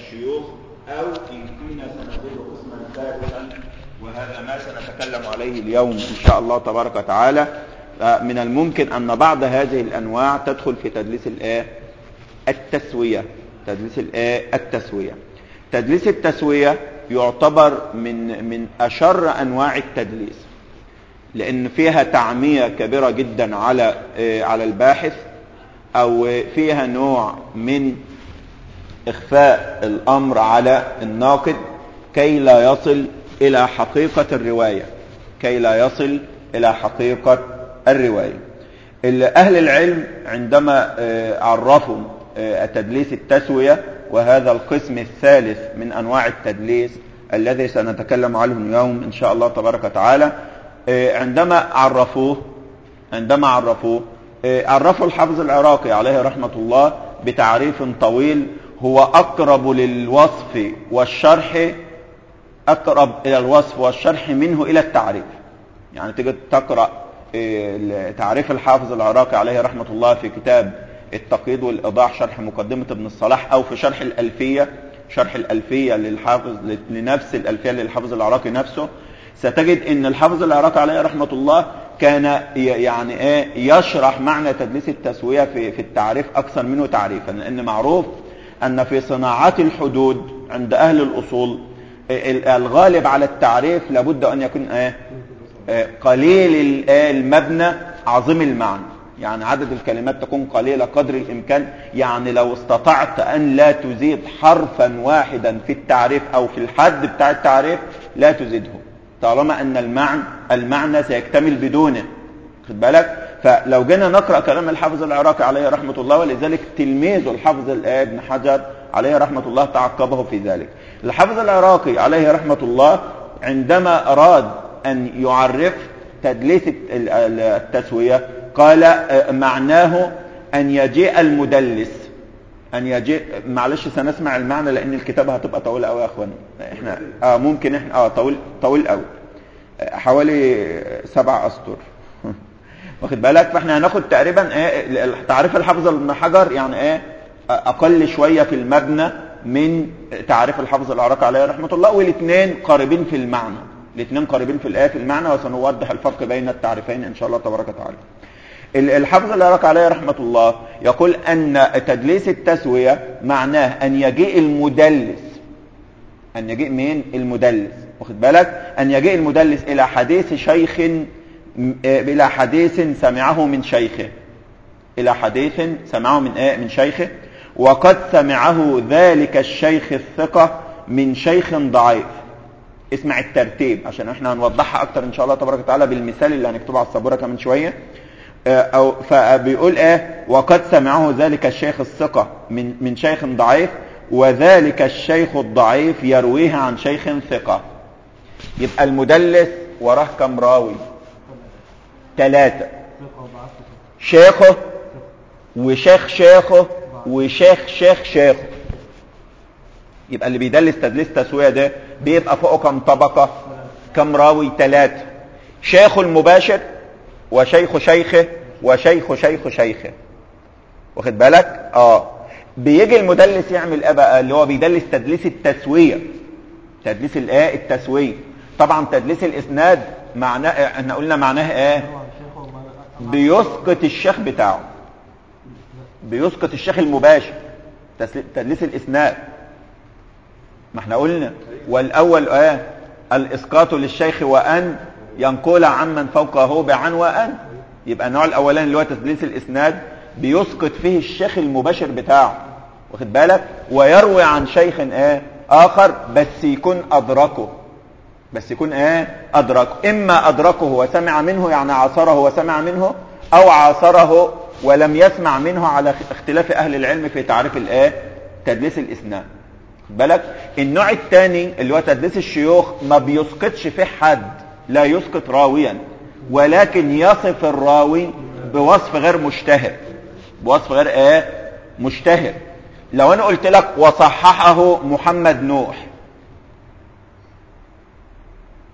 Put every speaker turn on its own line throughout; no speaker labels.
الشيوخ أو إن كنا سنزيد قسما ثالثا وهذا ما سنتكلم عليه اليوم إن شاء الله تبارك وتعالى. من الممكن أن بعض هذه الأنواع تدخل في تدليس الآية التسوية. تدليس الآية التسوية. تدليس التسوية يعتبر من من أشر أنواع التدليس لأن فيها تعمية كبيرة جدا على على الباحث أو فيها نوع من إخفاء الأمر على الناقد كي لا يصل إلى حقيقة الرواية كي لا يصل إلى حقيقة الرواية. أهل العلم عندما عرفوا تدليس التسوية وهذا القسم الثالث من أنواع التدليس الذي سنتكلم عنه اليوم إن شاء الله تبارك وتعالى عندما عرفوه عندما عرفوه عرفوا الحافظ العراقي عليه رحمة الله بتعريف طويل هو أقرب للوصف والشرح أقرب إلى الوصف والشرح منه إلى التعريف. يعني تجد تقرأ تعريف الحافظ العراقي عليه رحمة الله في كتاب التقييد والإيضاح شرح مقدمة ابن الصلاح أو في شرح الألفية شرح الألفية للحافظ لنفس الألفية للحافظ العراقي نفسه. ستجد إن الحافظ العراقي عليه رحمة الله كان يعني إيه يشرح معنى تدليس التسوية في, في التعريف أكثر منه تعريفا لأن معروف أن في صناعات الحدود عند أهل الأصول الغالب على التعريف لابد أن يكون إيه؟ قليل المبنى عظيم المعنى. يعني عدد الكلمات تكون قليلة قدر الإمكان. يعني لو استطعت أن لا تزيد حرفا واحدا في التعريف أو في الحد بتاع التعريف لا تزيده. طالما أن المعنى المعنى سيكتمل بدونه. خد بالك؟ فلو جينا نقرأ كلام الحافظ العراقي عليه رحمة الله ولذلك تلميذه الحافظ ابن حجر عليه رحمة الله تعقبه في ذلك. الحافظ العراقي عليه رحمة الله عندما أراد أن يعرف تدليس التسوية قال معناه أن يجيء المدلس. أن يجيء معلش سنسمع المعنى لأن الكتابة هتبقى طويلة أوي يا أخوان إحنا آه ممكن إحنا آه طويل طويل أوي. حوالي سبع أسطر. واخد بالك؟ فإحنا هناخد تقريبا إيه تعريف الحافظ ابن حجر يعني إيه أقل شوية في المبنى من تعريف الحافظ العراقي عليه رحمة الله والاثنين قريبين في المعنى. الاثنين قريبين في الآية في المعنى وسنوضح الفرق بين التعريفين إن شاء الله تبارك وتعالى. الحافظ العراقي عليه رحمة الله يقول أن تدليس التسوية معناه أن يجيء المدلس. أن يجيء مين؟ المدلس. واخد بالك؟ أن يجيء المدلس إلى حديث شيخ إلى حديث سمعه من شيخه. إلى حديث سمعه من إيه من شيخه. وقد سمعه ذلك الشيخ الثقة من شيخ ضعيف. اسمع الترتيب عشان إحنا هنوضحها أكتر إن شاء الله تبارك وتعالى بالمثال اللي هنكتبه على السبورة كمان شوية. أو فبيقول إيه وقد سمعه ذلك الشيخ الثقة من من شيخ ضعيف وذلك الشيخ الضعيف يرويه عن شيخ ثقة. يبقى المدلس وراه كم راوي؟ ثلاثة. شيخه وشيخ شيخه وشيخ شيخ شيخه. يبقى اللي بيدلس تدليس تسوية ده بيبقى فوقه كم طبقة كم راوي؟ ثلاثة. شيخه المباشر وشيخ شيخه وشيخ شيخ شيخه. واخد بالك؟ آه. بيجي المدلس يعمل إيه بقى؟ اللي هو بيدلس تدليس التسوية. تدليس الإيه؟ التسوية. طبعا تدليس الإسناد معناه إحنا قلنا معناه إيه؟ بيسقط الشيخ بتاعه. بيسقط الشيخ المباشر. تدليس الإسناد. ما إحنا قلنا. والأول إيه الإسقاط للشيخ وأن ينقل عمن فوقه بعن وأن. يبقى النوع الأولاني اللي هو تدليس الإسناد بيسقط فيه الشيخ المباشر بتاعه. واخد بالك؟ ويروي عن شيخ إيه آخر بس يكون أدركه. بس يكون إيه؟ أدركه. إما أدركه وسمع منه يعني عاصره وسمع منه أو عاصره ولم يسمع منه على اختلاف أهل العلم في تعريف الإيه؟ تدليس الإسناد. بالك؟ النوع الثاني اللي هو تدليس الشيوخ ما بيسقطش فيه حد لا يسقط راويا ولكن يصف الراوي بوصف غير مشتهر. بوصف غير إيه؟ مشتهر. لو أنا قلت لك وصححه محمد نوح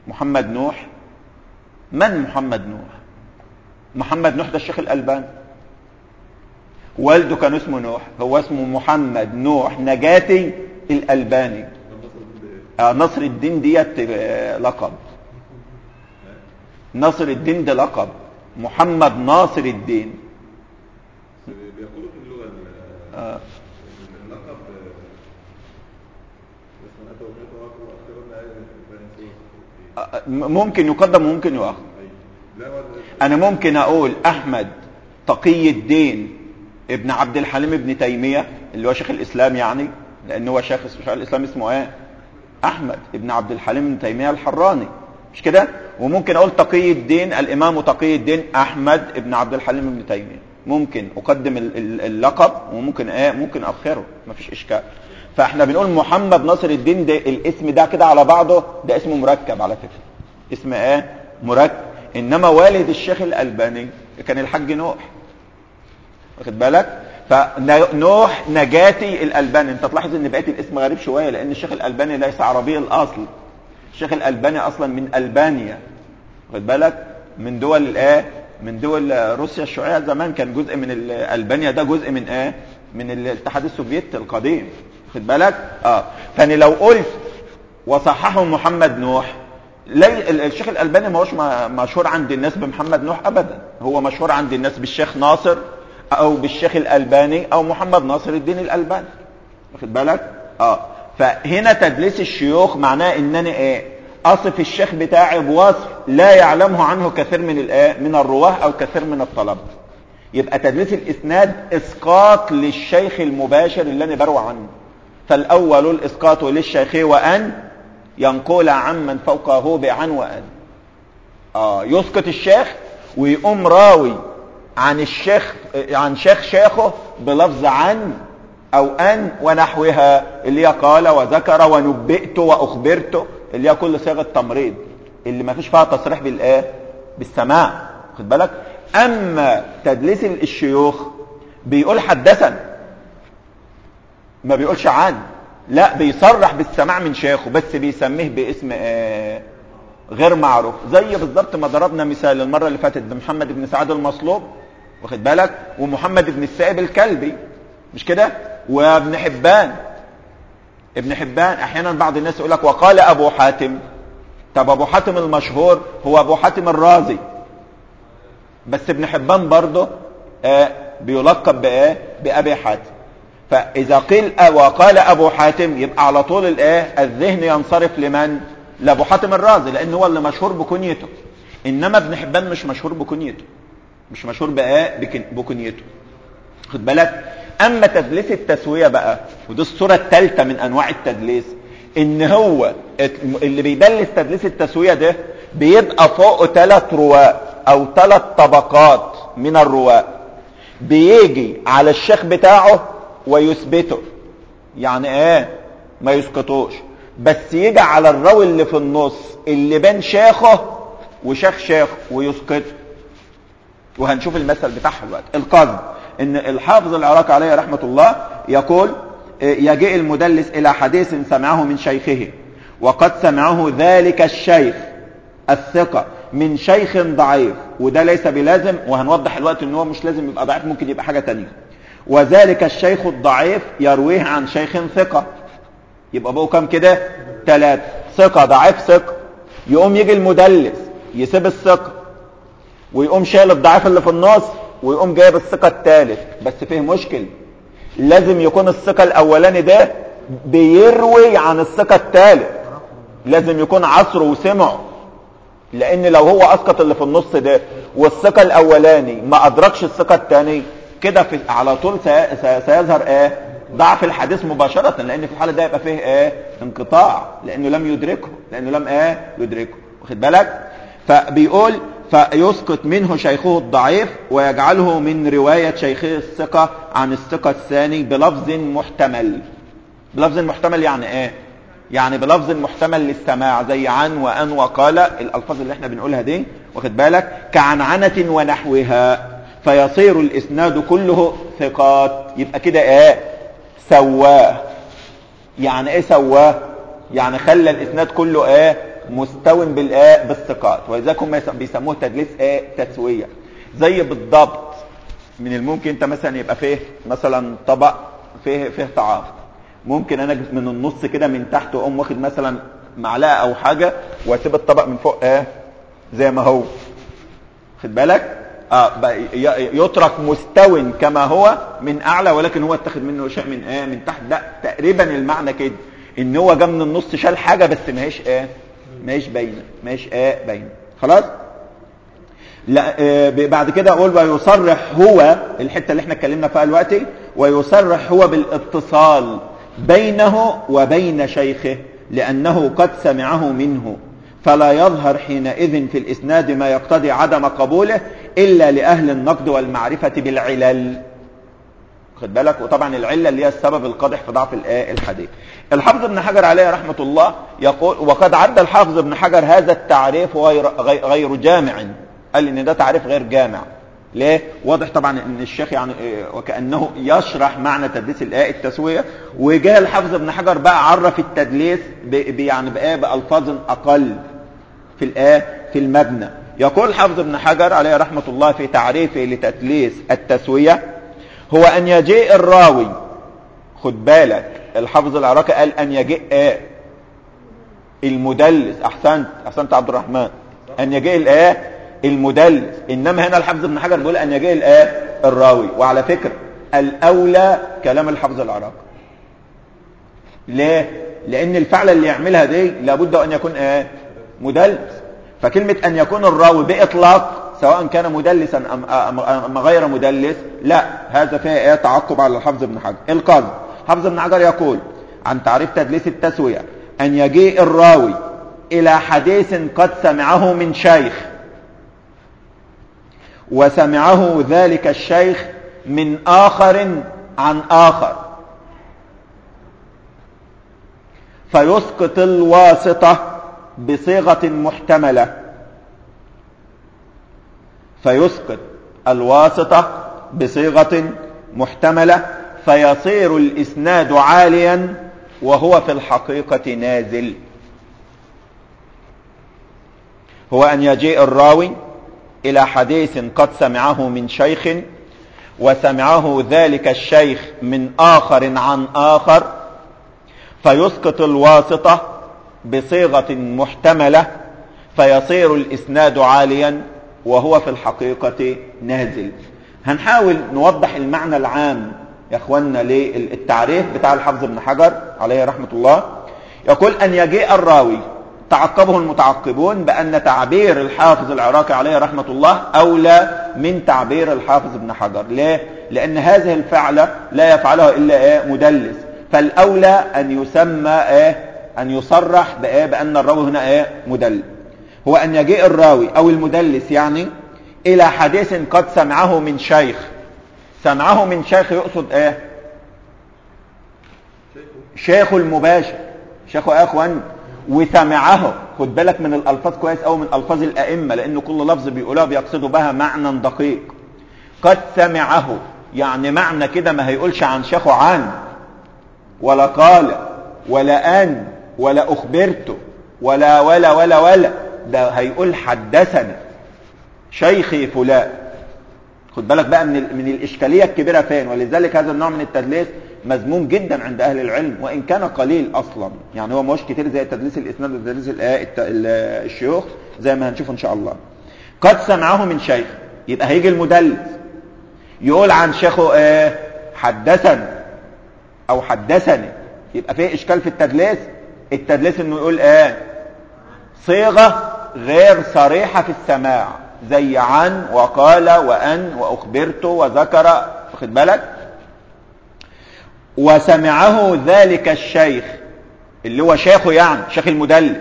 محمد نوح؟ من محمد نوح؟ محمد نوح ده الشيخ الألباني. والده كان اسمه نوح هو اسمه محمد نوح نجاتي الألباني. آه نصر الدين ديت آه لقب. نصر الدين ده لقب. محمد ناصر الدين. آه
اللقب اسم أتى وفيته وأخذ أخيرا آية بني
آه، ممكن يقدم وممكن يؤخر. أنا ممكن أقول أحمد تقي الدين ابن عبد الحليم ابن تيمية اللي هو شيخ الإسلام يعني لأن هو شيخ شيخ الإسلام اسمه إيه؟ أحمد ابن عبد الحليم ابن تيمية الحراني. مش كده؟ وممكن أقول تقي الدين الإمام تقي الدين أحمد ابن عبد الحليم ابن تيمية. ممكن أقدم ال- ال- اللقب وممكن إيه؟ ممكن اخره مفيش إشكال. فاحنا بنقول محمد ناصر الدين ده الاسم ده كده على بعضه ده اسمه مركب على فكرة. اسم إيه؟ مركب. انما والد الشيخ الألباني كان الحاج نوح. واخد بالك؟ فنوح نجاتي الألباني. انت تلاحظ ان بقيت الاسم غريب شوية لأن الشيخ الألباني ليس عربي الأصل. الشيخ الألباني أصلا من ألبانيا. واخد بالك؟ من دول الايه؟ من دول روسيا الشيوعيه زمان كان جزء من ال- البانيا ده جزء من إيه؟ من الاتحاد السوفيتي القديم. واخد بالك آه. فانا لو قلت وصححه محمد نوح لي ال- الشيخ الألباني ما هوش مشهور عند الناس بمحمد نوح ابدا. هو مشهور عند الناس بالشيخ ناصر أو بالشيخ الألباني أو محمد ناصر الدين الألباني. واخد بالك؟ آه. فهنا تدليس الشيوخ معناه ان أنا إيه؟ أصف الشيخ بتاعي بوصف لا يعلمه عنه كثير من الايه من الرواه أو كثير من الطلبة. يبقى تدليس الإسناد إسقاط للشيخ المباشر اللي أنا بروى عنه. فالأول الإسقاط للشيخ وأن ينقل عمن فوقه بعن وان آه يسقط الشيخ ويقوم راوي عن الشيخ عن شيخ شيخه بلفظ عن أو أن ونحوها اللي هي قال وذكر ونبئت وأخبرت اللي هي كل صيغة تمريض اللي ما فيش فيها تصريح بالايه بالسماع خد بالك؟ أما تدليس الشيوخ بيقول حدثنا ما بيقولش عن. لا بيصرح بالسماع من شيخه بس بيسميه باسم آه غير معروف. زي بالظبط ما ضربنا مثال المرة اللي فاتت بمحمد بن سعد المصلوب واخد بالك؟ ومحمد بن السائب الكلبي. مش كده؟ وابن حبان. ابن حبان أحيانا بعض الناس يقول لك وقال أبو حاتم. طب أبو حاتم المشهور هو أبو حاتم الرازي. بس ابن حبان برضه آه بيلقب بإيه؟ بأبي حاتم. فإذا قيل وقال أبو حاتم يبقى على طول الايه الذهن ينصرف لمن؟ لأبو حاتم الرازي لأن هو اللي مشهور بكنيته. إنما ابن حبان مش مشهور بكنيته. مش مشهور بكن- بكنيته. خد بالك؟ أما تدليس التسوية بقى ودي الصورة الثالثه من أنواع التدليس إن هو اللي بيدلس تدليس التسوية ده بيبقى فوقه ثلاث رواة أو ثلاث طبقات من الرواة. بيجي على الشيخ بتاعه ويثبته. يعني إيه؟ ما يسقطوش. بس يجي على الراوي اللي في النص اللي بين شيخه وشيخ شيخه ويسقطه وهنشوف المثل بتاعها دلوقتي. القصد إن الحافظ العراقي عليه رحمة الله يقول يجيء المدلس إلى حديث سمعه من شيخه. وقد سمعه ذلك الشيخ الثقة من شيخ ضعيف. وده ليس بلازم وهنوضح الوقت إن هو مش لازم يبقى ضعيف ممكن يبقى حاجة تانية. وذلك الشيخ الضعيف يرويه عن شيخ ثقة. يبقى بقوا كام كده؟ ثلاثة ثقة ضعيف ثقة. يقوم يجي المدلس يسيب الثقة. ويقوم شايل الضعيف اللي في النص ويقوم جايب الثقة الثالث بس فيه مشكل. لازم يكون الثقة الأولاني ده بيروي عن الثقة الثالث لازم يكون عصره وسمعه. لأن لو هو أسقط اللي في النص ده والثقة الأولاني ما أدركش الثقة الثاني كده في على طول سي- سي- سيظهر إيه؟ ضعف الحديث مباشرة لأن في الحالة ده يبقى فيه إيه؟ انقطاع لأنه لم يدركه لأنه لم إيه؟ يدركه. واخد بالك؟ فبيقول فيسقط منه شيخه الضعيف ويجعله من رواية شيخه الثقة عن الثقة الثاني بلفظ محتمل. بلفظ محتمل يعني إيه؟ يعني بلفظ محتمل للسماع زي عن وأن وقال الألفاظ اللي إحنا بنقولها دي واخد بالك؟ كعنعنة ونحوها. فيصير الإسناد كله ثقات. يبقى كده إيه؟ سواه. يعني إيه سواه؟ يعني خلى الإسناد كله إيه؟ مستو بالإيه؟ بالثقات. ولذلك هم يس- بيسموه تدليس إيه؟ تسوية. زي بالضبط. من الممكن أنت مثلا يبقى فيه مثلا طبق فيه فيه طعام. ممكن أنا أجي من النص كده من تحت وأقوم واخد مثلا معلقة أو حاجة وأسيب الطبق من فوق إيه؟ زي ما هو. خد بالك؟ يترك مستو كما هو من أعلى ولكن هو اتخذ منه شيء من إيه؟ من تحت. ده تقريبا المعنى كده إن هو جه من النص شال حاجة بس ما هيش إيه؟ ما هيش باينة ما هيش إيه باينة. خلاص؟ لا آه، بعد كده أقول ويصرح هو الحتة اللي إحنا اتكلمنا فيها دلوقتي ويصرح هو بالاتصال بينه وبين شيخه لأنه قد سمعه منه. فلا يظهر حينئذ في الإسناد ما يقتضي عدم قبوله إلا لأهل النقد والمعرفة بالعلل. خد بالك؟ وطبعا العله اللي هي السبب القادح في ضعف الحديث. الحافظ ابن حجر عليه رحمة الله يقول وقد عد الحافظ ابن حجر هذا التعريف غير غير- جامع. قال إن ده تعريف غير جامع. ليه؟ واضح طبعا إن الشيخ يعني وكأنه يشرح معنى تدليس الاء التسوية. وجاء الحافظ ابن حجر بقى عرف التدليس ب- ب- يعني بإيه؟ بألفاظ أقل. في الآية في المبنى. يقول حافظ ابن حجر عليه رحمة الله في تعريفه لتدليس التسوية هو أن يجيء الراوي خد بالك الحافظ العراقي قال أن يجيء آه المدلس أحسنت أحسنت عبد الرحمن. أن يجيء الآية؟ المدلس. إنما هنا الحافظ ابن حجر بيقول أن يجيء الآية؟ الراوي. وعلى فكرة الأولى كلام الحافظ العراقي. ليه؟ لأن الفعل اللي يعملها دي لابد أن يكون إيه؟ مدلس فكلمة أن يكون الراوي بإطلاق سواء كان مدلسا أم, غير مدلس لا. هذا فيه إيه؟ تعقب على الحافظ ابن حجر. القاضي. حافظ ابن حجر يقول عن تعريف تدليس التسوية أن يجيء الراوي إلى حديث قد سمعه من شيخ وسمعه ذلك الشيخ من آخر عن آخر. فيسقط الواسطة بصيغة محتملة. فيسقط الواسطة بصيغة محتملة فيصير الإسناد عاليا وهو في الحقيقة نازل. هو أن يجيء الراوي إلى حديث قد سمعه من شيخ وسمعه ذلك الشيخ من آخر عن آخر فيسقط الواسطة بصيغة محتملة فيصير الإسناد عاليا وهو في الحقيقة نازل هنحاول نوضح المعنى العام يا اخوانا للتعريف بتاع الحافظ ابن حجر عليه رحمة الله يقول أن يجيء الراوي تعقبه المتعقبون بأن تعبير الحافظ العراقي عليه رحمة الله أولى من تعبير الحافظ ابن حجر ليه؟ لأن هذه الفعلة لا يفعلها إلا إيه؟ مدلس فالأولى أن يسمى إيه؟ أن يصرح بإيه؟ بأن الراوي هنا إيه؟ مدلس هو أن يجيء الراوي أو المدلس يعني إلى حديث قد سمعه من شيخ. سمعه من شيخ يقصد إيه؟ شيخ المباشر. شيخه يا إخوان؟ وسمعه. خد بالك من الألفاظ كويس قوي من ألفاظ الأئمة لأن كل لفظ بيقولها بيقصدوا بها معنى دقيق. قد سمعه. يعني معنى كده ما هيقولش عن شيخه عن ولا قال ولا آن. ولا أخبرته ولا ولا ولا ولا. ده هيقول حدثني شيخي فلان. خد بالك بقى من من الإشكالية الكبيرة فين؟ ولذلك هذا النوع من التدليس مذموم جدا عند أهل العلم وإن كان قليل أصلا. يعني هو مش كتير زي تدليس الإسناد وتدليس الشيوخ زي ما هنشوف إن شاء الله. قد سمعه من شيخ. يبقى هيجي المدلس يقول عن شيخه إيه حدثني أو حدثني. يبقى فيه إشكال في التدليس؟ التدليس إنه يقول إيه؟ صيغة غير صريحة في السماع. زي عن وقال وأن وأخبرت وذكر واخد بالك؟ وسمعه ذلك الشيخ اللي هو شيخه يعني شيخ المدلس.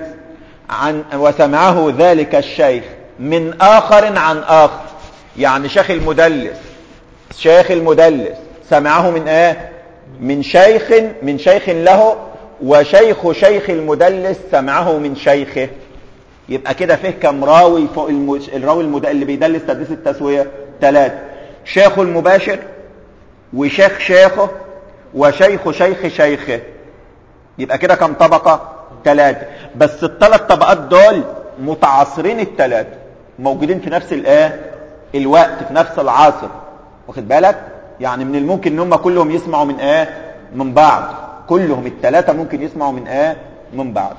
عن وسمعه ذلك الشيخ من آخر عن آخر. يعني شيخ المدلس شيخ المدلس سمعه من إيه؟ من شيخ من شيخ له وشيخ شيخ المدلس سمعه من شيخه. يبقى كده فيه كم راوي فوق الم... الراوي المد... اللي بيدلس تدليس التسوية؟ ثلاثة شيخه المباشر وشيخ شيخه وشيخ شيخ شيخه. يبقى كده كم طبقة؟ ثلاثة بس الثلاث طبقات دول متعاصرين الثلاثة موجودين في نفس الايه؟ الوقت في نفس العصر. واخد بالك؟ يعني من الممكن إن هم كلهم يسمعوا من إيه؟ من بعض. كلهم الثلاثة ممكن يسمعوا من إيه من بعض.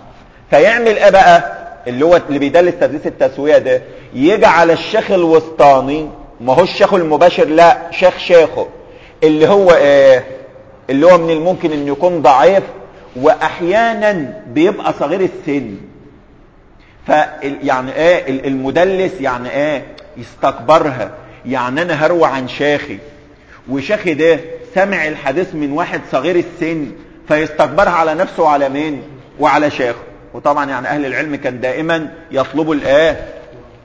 فيعمل إيه بقى اللي هو اللي بيدلس تدليس التسوية ده يجعل الشيخ الوسطاني ما هو الشيخ المباشر لا شيخ شيخه اللي هو إيه اللي هو من الممكن إن يكون ضعيف وأحيانا بيبقى صغير السن. ف يعني إيه المدلس يعني إيه يستكبرها. يعني أنا هروى عن شيخي. وشيخي ده سمع الحديث من واحد صغير السن. فيستكبرها على نفسه وعلى مين؟ وعلى شيخه. وطبعا يعني أهل العلم كان دائما يطلبوا الآية.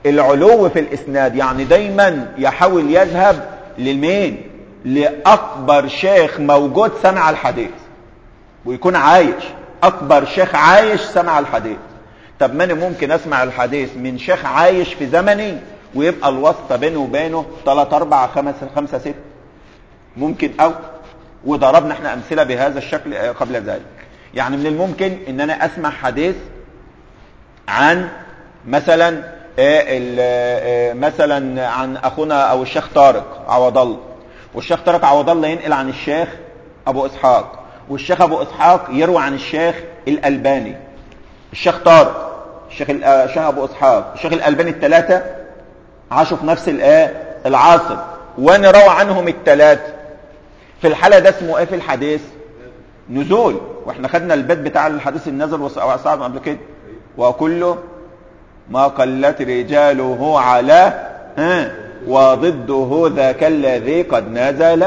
العلو في الإسناد يعني دايما يحاول يذهب للمين لأكبر شيخ موجود سمع الحديث. ويكون عايش. أكبر شيخ عايش سمع الحديث. طب ما أنا ممكن أسمع الحديث من شيخ عايش في زمني ويبقى الواسطة بينه وبينه 3 4 5 5 6 ممكن أو وضربنا إحنا أمثلة بهذا الشكل قبل ذلك. يعني من الممكن إن أنا أسمع حديث عن مثلا مثلا عن أخونا أو الشيخ طارق عوض الله. والشيخ طارق عوض الله ينقل عن الشيخ أبو إسحاق. والشيخ أبو إسحاق يروي عن الشيخ الألباني. الشيخ طارق الشيخ الشيخ أبو إسحاق. الشيخ الألباني الثلاثه عاشوا في نفس الايه العصر وأنا روى عنهم الثلاثه في الحالة ده اسمه إيه في الحديث؟ نزول. وإحنا خدنا البيت بتاع الحديث النزل وصعب قبل كده. وكله ما قلت رجاله على ها وضده ذاك الذي قد نزل.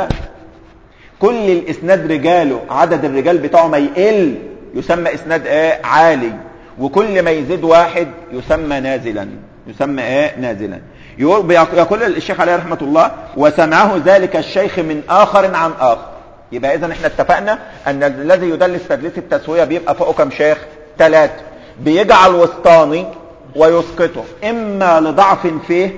كل الإسناد رجاله عدد الرجال بتاعه ما يقل يسمى إسناد إيه؟ عالي. وكل ما يزيد واحد يسمى نازلا. يسمى إيه؟ نازلا. يقول الشيخ عليه رحمة الله وسمعه ذلك الشيخ من آخر عن آخر. يبقى اذا إحنا اتفقنا أن الذي يدلس تدليس التسوية بيبقى فوقه كم شيخ؟ ثلاثة. بيجعل وسطاني ويسقطه. إما لضعف فيه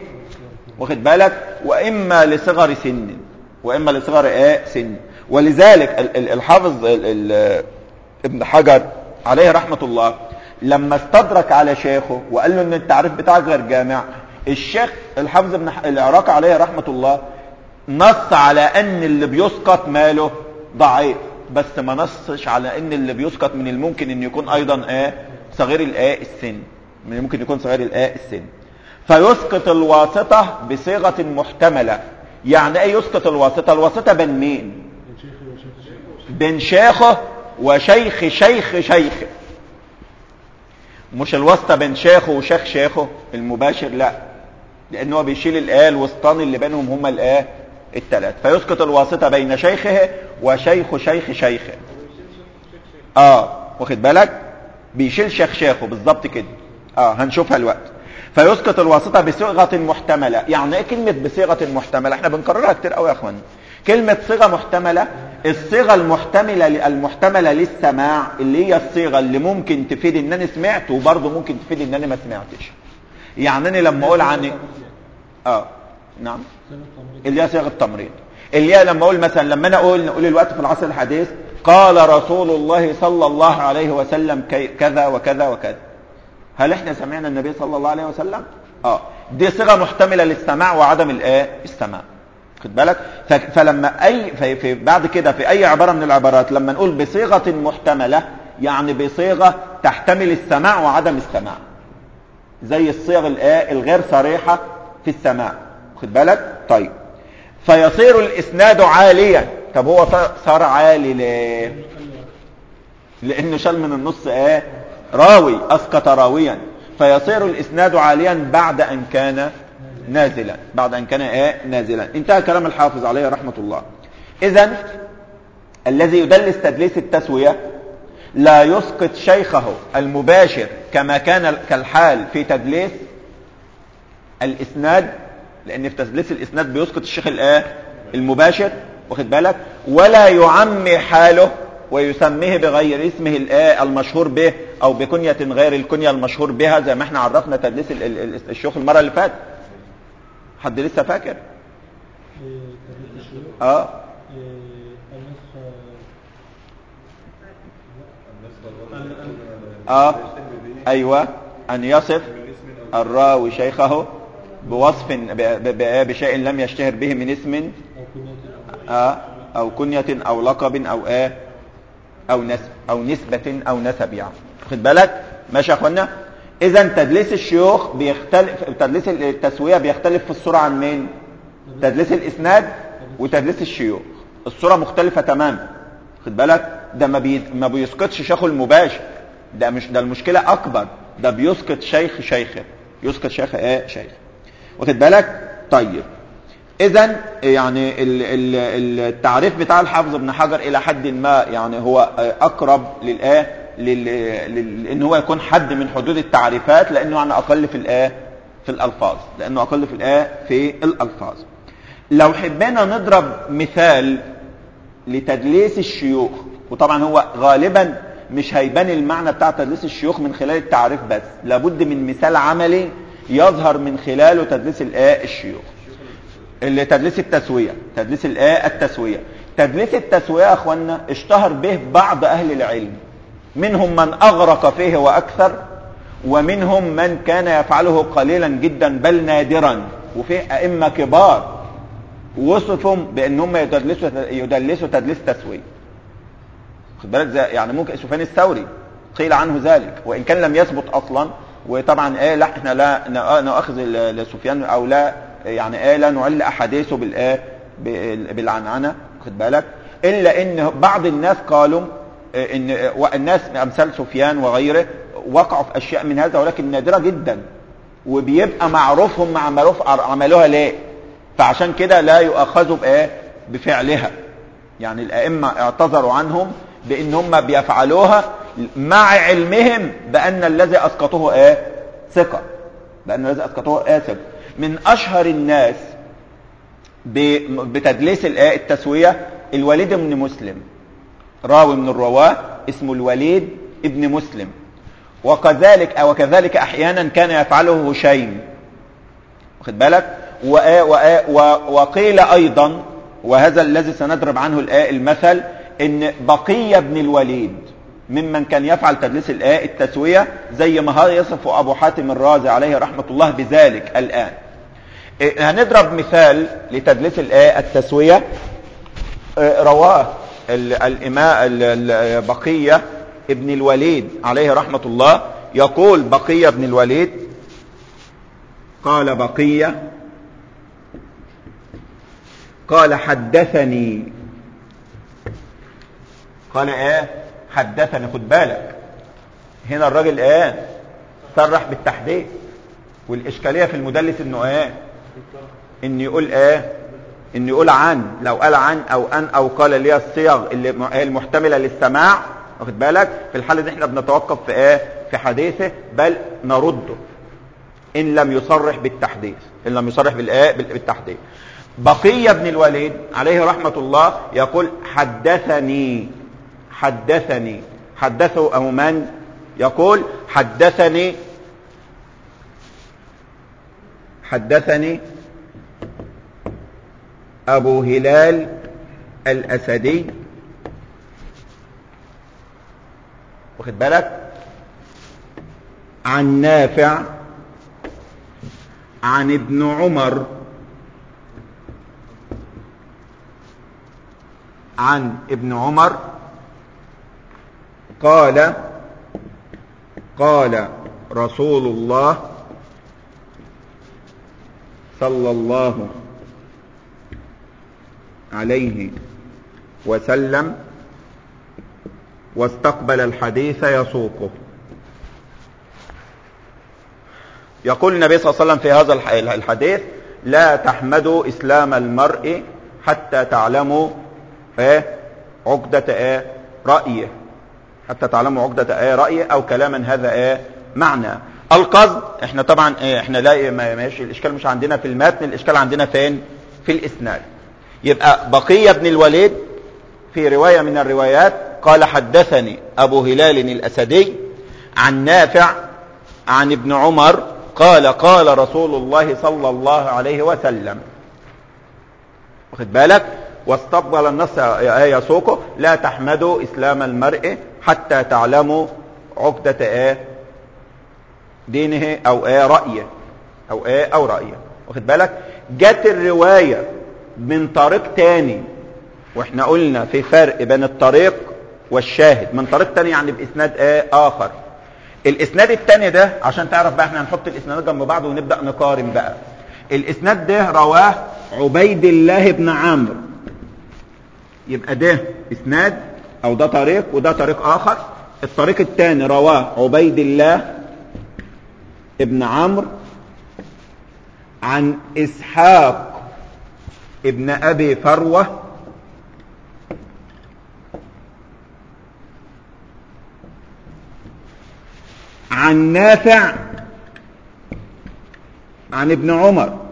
واخد بالك؟ وإما لصغر سن. وإما لصغر إيه؟ سن. ولذلك الحافظ ابن حجر عليه رحمة الله لما استدرك على شيخه وقال له إن التعريف بتاعك غير جامع الشيخ الحافظ ابن العراقي عليه رحمة الله نص على أن اللي بيسقط ماله ضعيف بس ما نصش على أن اللي بيسقط من الممكن إن يكون أيضا إيه؟ صغير الإيه؟ السن. من الممكن يكون صغير الإيه؟ السن. فيسقط الواسطة بصيغة محتملة. يعني إيه يسقط الواسطة؟ الواسطة بين مين؟ بين شيخه وشيخ شيخ شيخه مش الواسطة بين شيخه وشيخ شيخه المباشر لا. لأن هو بيشيل الايه الوسطاني اللي بينهم هما الايه الثلاث فيسقط الواسطة بين شيخه وشيخ شيخ شيخه. آه واخد بالك؟ بيشيل شيخ شيخه بالظبط كده. آه هنشوفها الوقت. فيسقط الواسطة بصيغة محتملة. يعني إيه كلمة بصيغة محتملة؟ إحنا بنكررها كتير قوي يا إخوان. كلمة صيغة محتملة الصيغة المحتملة المحتملة للسماع اللي هي الصيغة اللي ممكن تفيد إن أنا سمعت وبرضه ممكن تفيد إن أنا ما سمعتش. يعني أنا لما أقول عن آه نعم. صيغة التمريض اللي هي لما أقول مثلا لما أنا أقول نقول الوقت في العصر الحديث قال رسول الله صلى الله عليه وسلم كذا وكذا وكذا. هل إحنا سمعنا النبي صلى الله عليه وسلم؟ آه. دي صيغة محتملة للسماع وعدم الإيه؟ السماع خد بالك؟ فلما اي في, في بعد كده في أي عبارة من العبارات لما نقول بصيغة محتملة يعني بصيغة تحتمل السماع وعدم السماع زي الصيغ الغير صريحة في السماع خد بالك؟ طيب. فيصير الإسناد عاليا. طب هو صار عالي ليه؟ لأنه شال من النص إيه؟ راوي أسقط راويا. فيصير الإسناد عاليا بعد أن كان نازلا. بعد أن كان إيه؟ نازلا. انتهى كلام الحافظ عليه رحمة الله. اذا الذي يدلس تدليس التسوية لا يسقط شيخه المباشر كما كان كالحال في تدليس الإسناد لأن في تدليس الإسناد بيسقط الشيخ الايه المباشر واخد بالك؟ ولا يعمي حاله ويسميه بغير اسمه الايه المشهور به أو بكنية غير الكنية المشهور بها زي ما إحنا عرفنا تدليس الشيوخ المرة اللي فاتت. حد لسه فاكر؟ آه. آه أيوه أن يصف الراوي شيخه بوصف بشيء لم يشتهر به من اسم آه أو كنية أو لقب أو إيه أو نسب أو نسبة أو نسب يعني. واخد بالك؟ ماشي يا أخوانا؟ إذا تدليس الشيوخ بيختلف تدليس التسوية بيختلف في الصورة عن مين؟ تدليس الإسناد وتدليس الشيوخ. الصورة مختلفة تماما. خد بالك؟ ده ما, بي... ما بيسقطش شيخه المباشر. ده مش ده المشكلة أكبر. ده بيسقط شيخ شيخه. يسقط شيخ إيه؟ شيخ. واخد بالك؟ طيب. اذا يعني ال- ال- التعريف بتاع الحافظ ابن حجر إلى حد ما يعني هو أقرب للإيه؟ لل- لل- ان هو يكون حد من حدود التعريفات لأنه يعني أقل في الإيه؟ في الألفاظ. لأنه أقل في الإيه؟ في الألفاظ. لو حبينا نضرب مثال لتدليس الشيوخ وطبعا هو غالبا مش هيبان المعنى بتاع تدليس الشيوخ من خلال التعريف بس. لابد من مثال عملي يظهر من خلاله تدليس الايه الشيوخ. اللي تدليس التسوية. تدليس الايه التسوية. تدليس التسوية يا أخوانا اشتهر به بعض أهل العلم. منهم من أغرق فيه وأكثر ومنهم من كان يفعله قليلا جدا بل نادرا. وفيه أئمة كبار وصفوا بأنهم يدلسوا يدلسوا تدليس تسوية. خد بالك يعني ممكن سفيان الثوري. قيل عنه ذلك. وإن كان لم يثبت أصلا وطبعا إيه لا إحنا لا نا- ناخذ ال- لسفيان أو لا يعني إيه لا نعل أحاديثه بالايه بال- بالعنعنة. خد بالك. إلا إن بعض الناس قالوا إيه، إن الناس امثال سفيان وغيره وقعوا في أشياء من هذا ولكن نادرة جدا. وبيبقى معروفهم مع معروف عملوها ليه؟ فعشان كده لا يؤاخذوا بإيه؟ بفعلها. يعني الأئمة اعتذروا عنهم بان هم بيفعلوها مع علمهم بان الذي اسقطوه إيه؟ ثقة. بان الذي اسقطوه إيه؟ ثقة. من اشهر الناس بتدليس الايه؟ التسوية الوليد بن مسلم. راوي من الرواة اسمه الوليد ابن مسلم. وكذلك وكذلك أحيانا كان يفعله هشيم. واخد بالك؟ وقيل أيضا وهذا الذي سنضرب عنه الآية؟ المثل إن بقية بن الوليد ممن كان يفعل تدليس الآية التسوية زي ما يصف أبو حاتم الرازي عليه رحمة الله بذلك الآن. إيه، هنضرب مثال لتدليس الآية التسوية. إيه، رواه ال- الإماء ال- ال- بقية ابن الوليد عليه رحمة الله. يقول بقية ابن الوليد قال بقية قال حدثني قال إيه؟ حدثني خد بالك. هنا الراجل إيه؟ صرح بالتحديث. والإشكالية في المدلس إنه إيه؟ ان يقول إيه؟ ان يقول عن لو قال عن أو أن أو قال لي الصيغ اللي المحتملة للسماع واخد بالك؟ في الحالة دي إحنا بنتوقف في إيه؟ في حديثه بل نرده. إن لم يصرح بالتحديث. إن لم يصرح بالايه بال- بالتحديث. بقية بن الوليد عليه رحمة الله يقول حدثني. حدثني. حدثه أو من يقول حدثني. حدثني أبو هلال الأسدي. واخد بالك؟ عن نافع عن ابن عمر. عن ابن عمر. قال قال رسول الله صلى الله عليه وسلم واستقبل الحديث يسوقه. يقول النبي صلى الله عليه وسلم في هذا الح- الحديث لا تحمدوا إسلام المرء حتى تعلموا إيه عقدة إيه رأيه. حتى تعلموا عقدة إيه رأيه أو كلاما هذا إيه معنى. القصد إحنا طبعا إيه إحنا لا ما- ماشي الإشكال مش عندنا في المتن الإشكال عندنا فين؟ في الإسناد. يبقى بقية بن الوليد في رواية من الروايات قال حدثني أبو هلال الأسدي عن نافع عن ابن عمر قال قال رسول الله صلى الله عليه وسلم واخد بالك؟ واستقبل النص يسوقه لا تحمدوا إسلام المرء حتى تعلموا عقدة إيه؟ دينه أو إيه رأيه أو إيه أو رأيه. واخد بالك؟ جت الرواية من طريق تاني وإحنا قلنا في فرق بين الطريق والشاهد. من طريق تاني يعني بإسناد إيه؟ آخر. الإسناد التاني ده عشان تعرف بقى إحنا هنحط الاسنادات جنب بعض ونبدأ نقارن بقى. الإسناد ده رواه عبيد الله بن عمرو. يبقى ده إسناد أو ده طريق وده طريق آخر. الطريق الثاني رواه عبيد الله ابن عمرو عن إسحاق ابن أبي فروة عن نافع عن ابن عمر.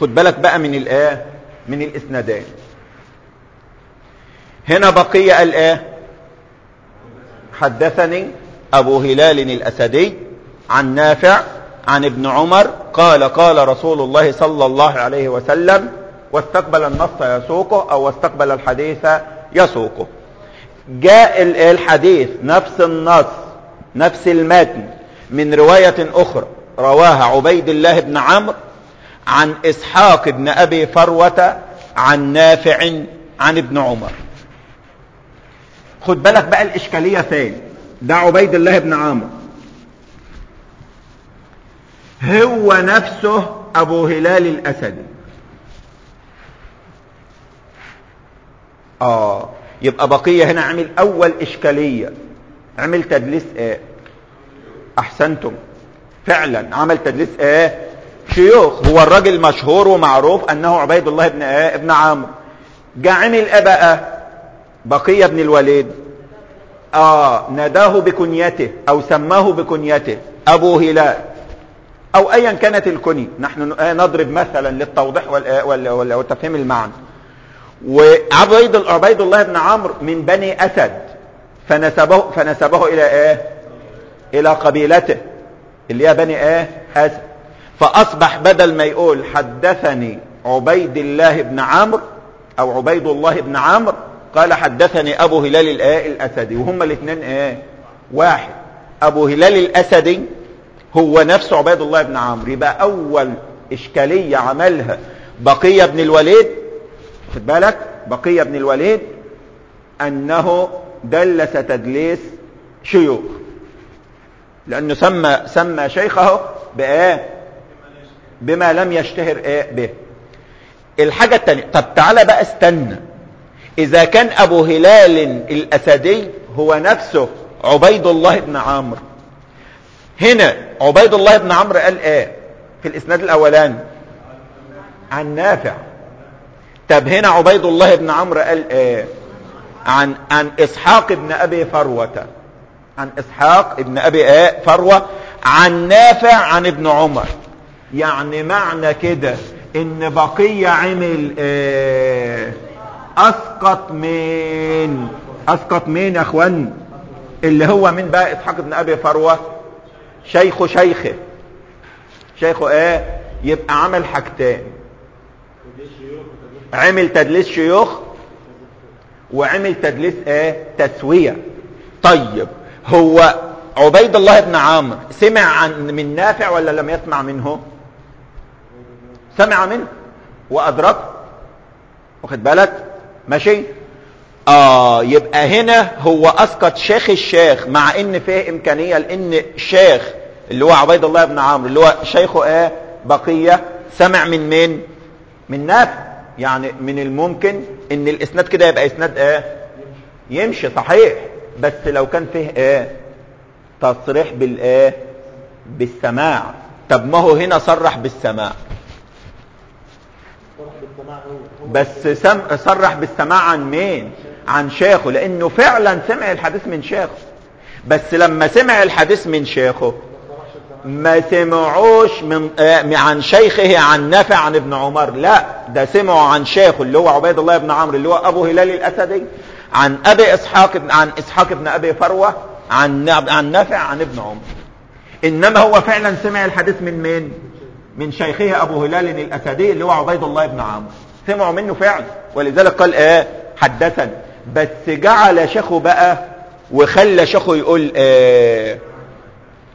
خد بالك بقى من الايه من الإسنادين. هنا بقية قال إيه حدثني أبو هلال الأسدي عن نافع عن ابن عمر قال قال رسول الله صلى الله عليه وسلم واستقبل النص يسوقه أو واستقبل الحديث يسوقه. جاء الحديث نفس النص نفس المتن من رواية أخرى رواها عبيد الله بن عمرو عن إسحاق بن أبي فروة عن نافع عن ابن عمر. خد بالك بقى الإشكالية فين؟ ده عبيد الله بن عمرو هو نفسه أبو هلال الأسدي. آه يبقى بقية هنا عمل أول إشكالية. عمل تدليس إيه؟ أحسنتم. فعلا. عمل تدليس إيه؟ شيوخ هو الراجل مشهور ومعروف أنه عبيد الله ابن إيه ابن عمرو جاء عمل إيه بقى بقية ابن الوليد. آه ناداه بكنيته أو سماه بكنيته. أبو هلال. أو ايا كانت الكنية نحن نضرب مثلا للتوضيح والتفهيم المعنى. وعبيد عبيد الله بن عمرو من بني أسد. فنسبه فنسبه إلى إيه؟ إلى قبيلته. اللي هي بني إيه؟ اسد فأصبح بدل ما يقول حدثني عبيد الله بن عمرو أو عبيد الله بن عمرو قال حدثني أبو هلال الايه الأسدي. وهما الاثنين إيه؟ واحد. أبو هلال الأسدي هو نفسه عبيد الله بن عمرو. يبقى أول إشكالية عملها بقية بن الوليد. خد بالك؟ بقية بن الوليد أنه دلس تدليس شيوخ. لأنه سمى سمى شيخه بإيه؟ بما لم يشتهر إيه به. الحاجة الثانية طب تعالى بقى استنى. إذا كان أبو هلال الأسدي هو نفسه عبيد الله بن عمرو. هنا عبيد الله بن عمرو قال إيه؟ في الإسناد الأولاني. عن نافع. طب هنا عبيد الله بن عمرو قال إيه؟ عن عن إسحاق بن أبي فروة. عن إسحاق بن أبي إيه؟ فروة. عن نافع عن ابن عمر. يعني معنى كده إن بقية عمل إيه أسقط مين؟ أسقط مين يا إخوان؟ اللي هو من بقى إسحاق بن أبي فروة شيخه شيخه. شيخه إيه؟ يبقى عمل حاجتين. عمل تدليس شيوخ وعمل تدليس إيه؟ تسوية. طيب هو عبيد الله بن عامر سمع عن من نافع ولا لم يسمع منه؟ سمع منه وادرك واخد بالك؟ ماشي؟ آه يبقى هنا هو أسقط شيخ الشيخ مع إن فيه إمكانية لإن الشيخ اللي هو عبيد الله بن عمرو اللي هو شيخه إيه؟ بقية. سمع من مين؟ من نافع يعني من الممكن إن الإسناد كده يبقى إسناد إيه؟ يمشي صحيح. بس لو كان فيه إيه؟ تصريح بالايه بالسماع. طب ما هو هنا صرح بالسماع. بس سم... صرح بالسماع عن مين؟ عن شيخه لأنه فعلا سمع الحديث من شيخه. بس لما سمع الحديث من شيخه ما سمعوش من آه عن شيخه عن نافع عن ابن عمر. لا ده سمعوا عن شيخه اللي هو عبيد الله بن عمرو اللي هو أبو هلال الأسدي عن أبي إسحاق بن عن إسحاق بن أبي فروة عن عن نافع عن ابن عمر. إنما هو فعلا سمع الحديث من مين؟ من شيخه أبو هلال الأسدي اللي هو عبيد الله بن عمرو. سمعوا منه فعلا ولذلك قال إيه؟ حدثني بس جعل شيخه بقى وخلى شيخه يقول إيه؟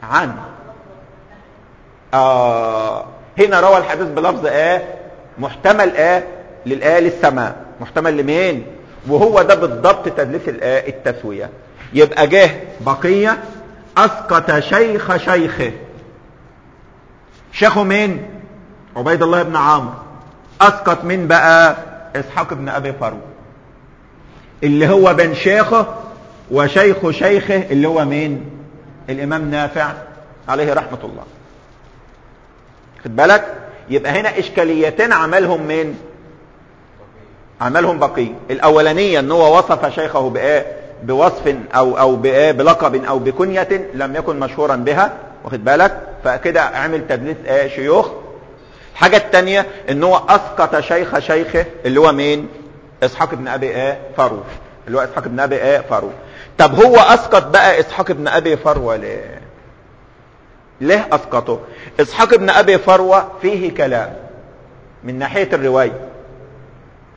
عن. آه. هنا روى الحديث بلفظ إيه؟ محتمل إيه؟ للإيه؟ للسماء. محتمل لمين؟ وهو ده بالضبط تدليس الإيه؟ التسوية. يبقى جه بقية أسقط شيخ شيخه. شيخه مين؟ عبيد الله بن عمرو. أسقط مين بقى إسحاق بن أبي فرو اللي هو بن شيخه وشيخ شيخه اللي هو مين؟ الإمام نافع عليه رحمة الله. خد بالك؟ يبقى هنا إشكاليتين عملهم مين؟ عملهم بقية الأولانية إن هو وصف شيخه بإيه؟ بوصف أو أو بإيه؟ بلقب أو بكنية لم يكن مشهورا بها. واخد بالك؟ فكده عمل تدليس إيه شيوخ. الحاجة التانية إن هو أسقط شيخ شيخه اللي هو مين؟ إسحاق بن أبي إيه فروة اللي هو إسحاق بن أبي إيه فروة طب هو أسقط بقى إسحاق بن أبي فروة ليه؟ ليه أسقطه؟ إسحاق بن أبي فروة فيه كلام من ناحية الرواية.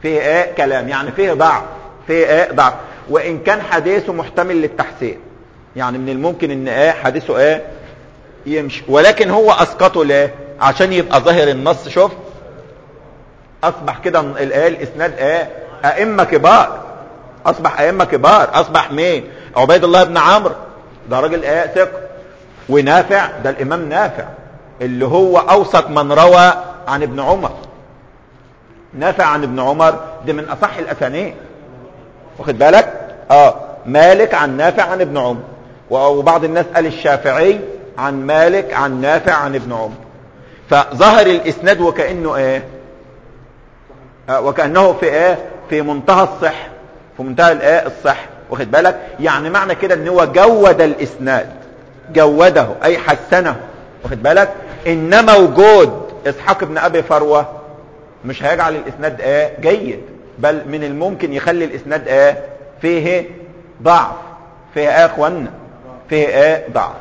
فيه إيه كلام يعني فيه ضعف فيه إيه ضعف. وإن كان حديثه محتمل للتحسين. يعني من الممكن إن إيه حديثه إيه يمشي. ولكن هو أسقطه ليه عشان يبقى ظاهر النص شوف. أصبح كده الآية الإسناد آية. أئمة كبار. أصبح أئمة كبار. أصبح مين؟ عبيد الله بن عمرو. ده راجل آية ثقة. ونافع. ده الإمام نافع. اللي هو اوثق من روى عن ابن عمر. نافع عن ابن عمر. دي من أصح الأسانيد. واخد بالك؟ آه. مالك عن نافع عن ابن عمر. وبعض الناس قال الشافعي عن مالك عن نافع عن ابن عمر فظهر الإسناد وكأنه إيه؟ آه وكأنه في إيه؟ في منتهى الصح في منتهى الإيه؟ الصح. واخد بالك؟ يعني معنى كده إن هو جود الإسناد. جوده أي حسنه. واخد بالك؟ إنما وجود إسحاق بن أبي فروة مش هيجعل الإسناد إيه؟ جيد. بل من الممكن يخلي الإسناد إيه؟ فيه ضعف فيه إيه اخوانا فيه إيه؟ ضعف.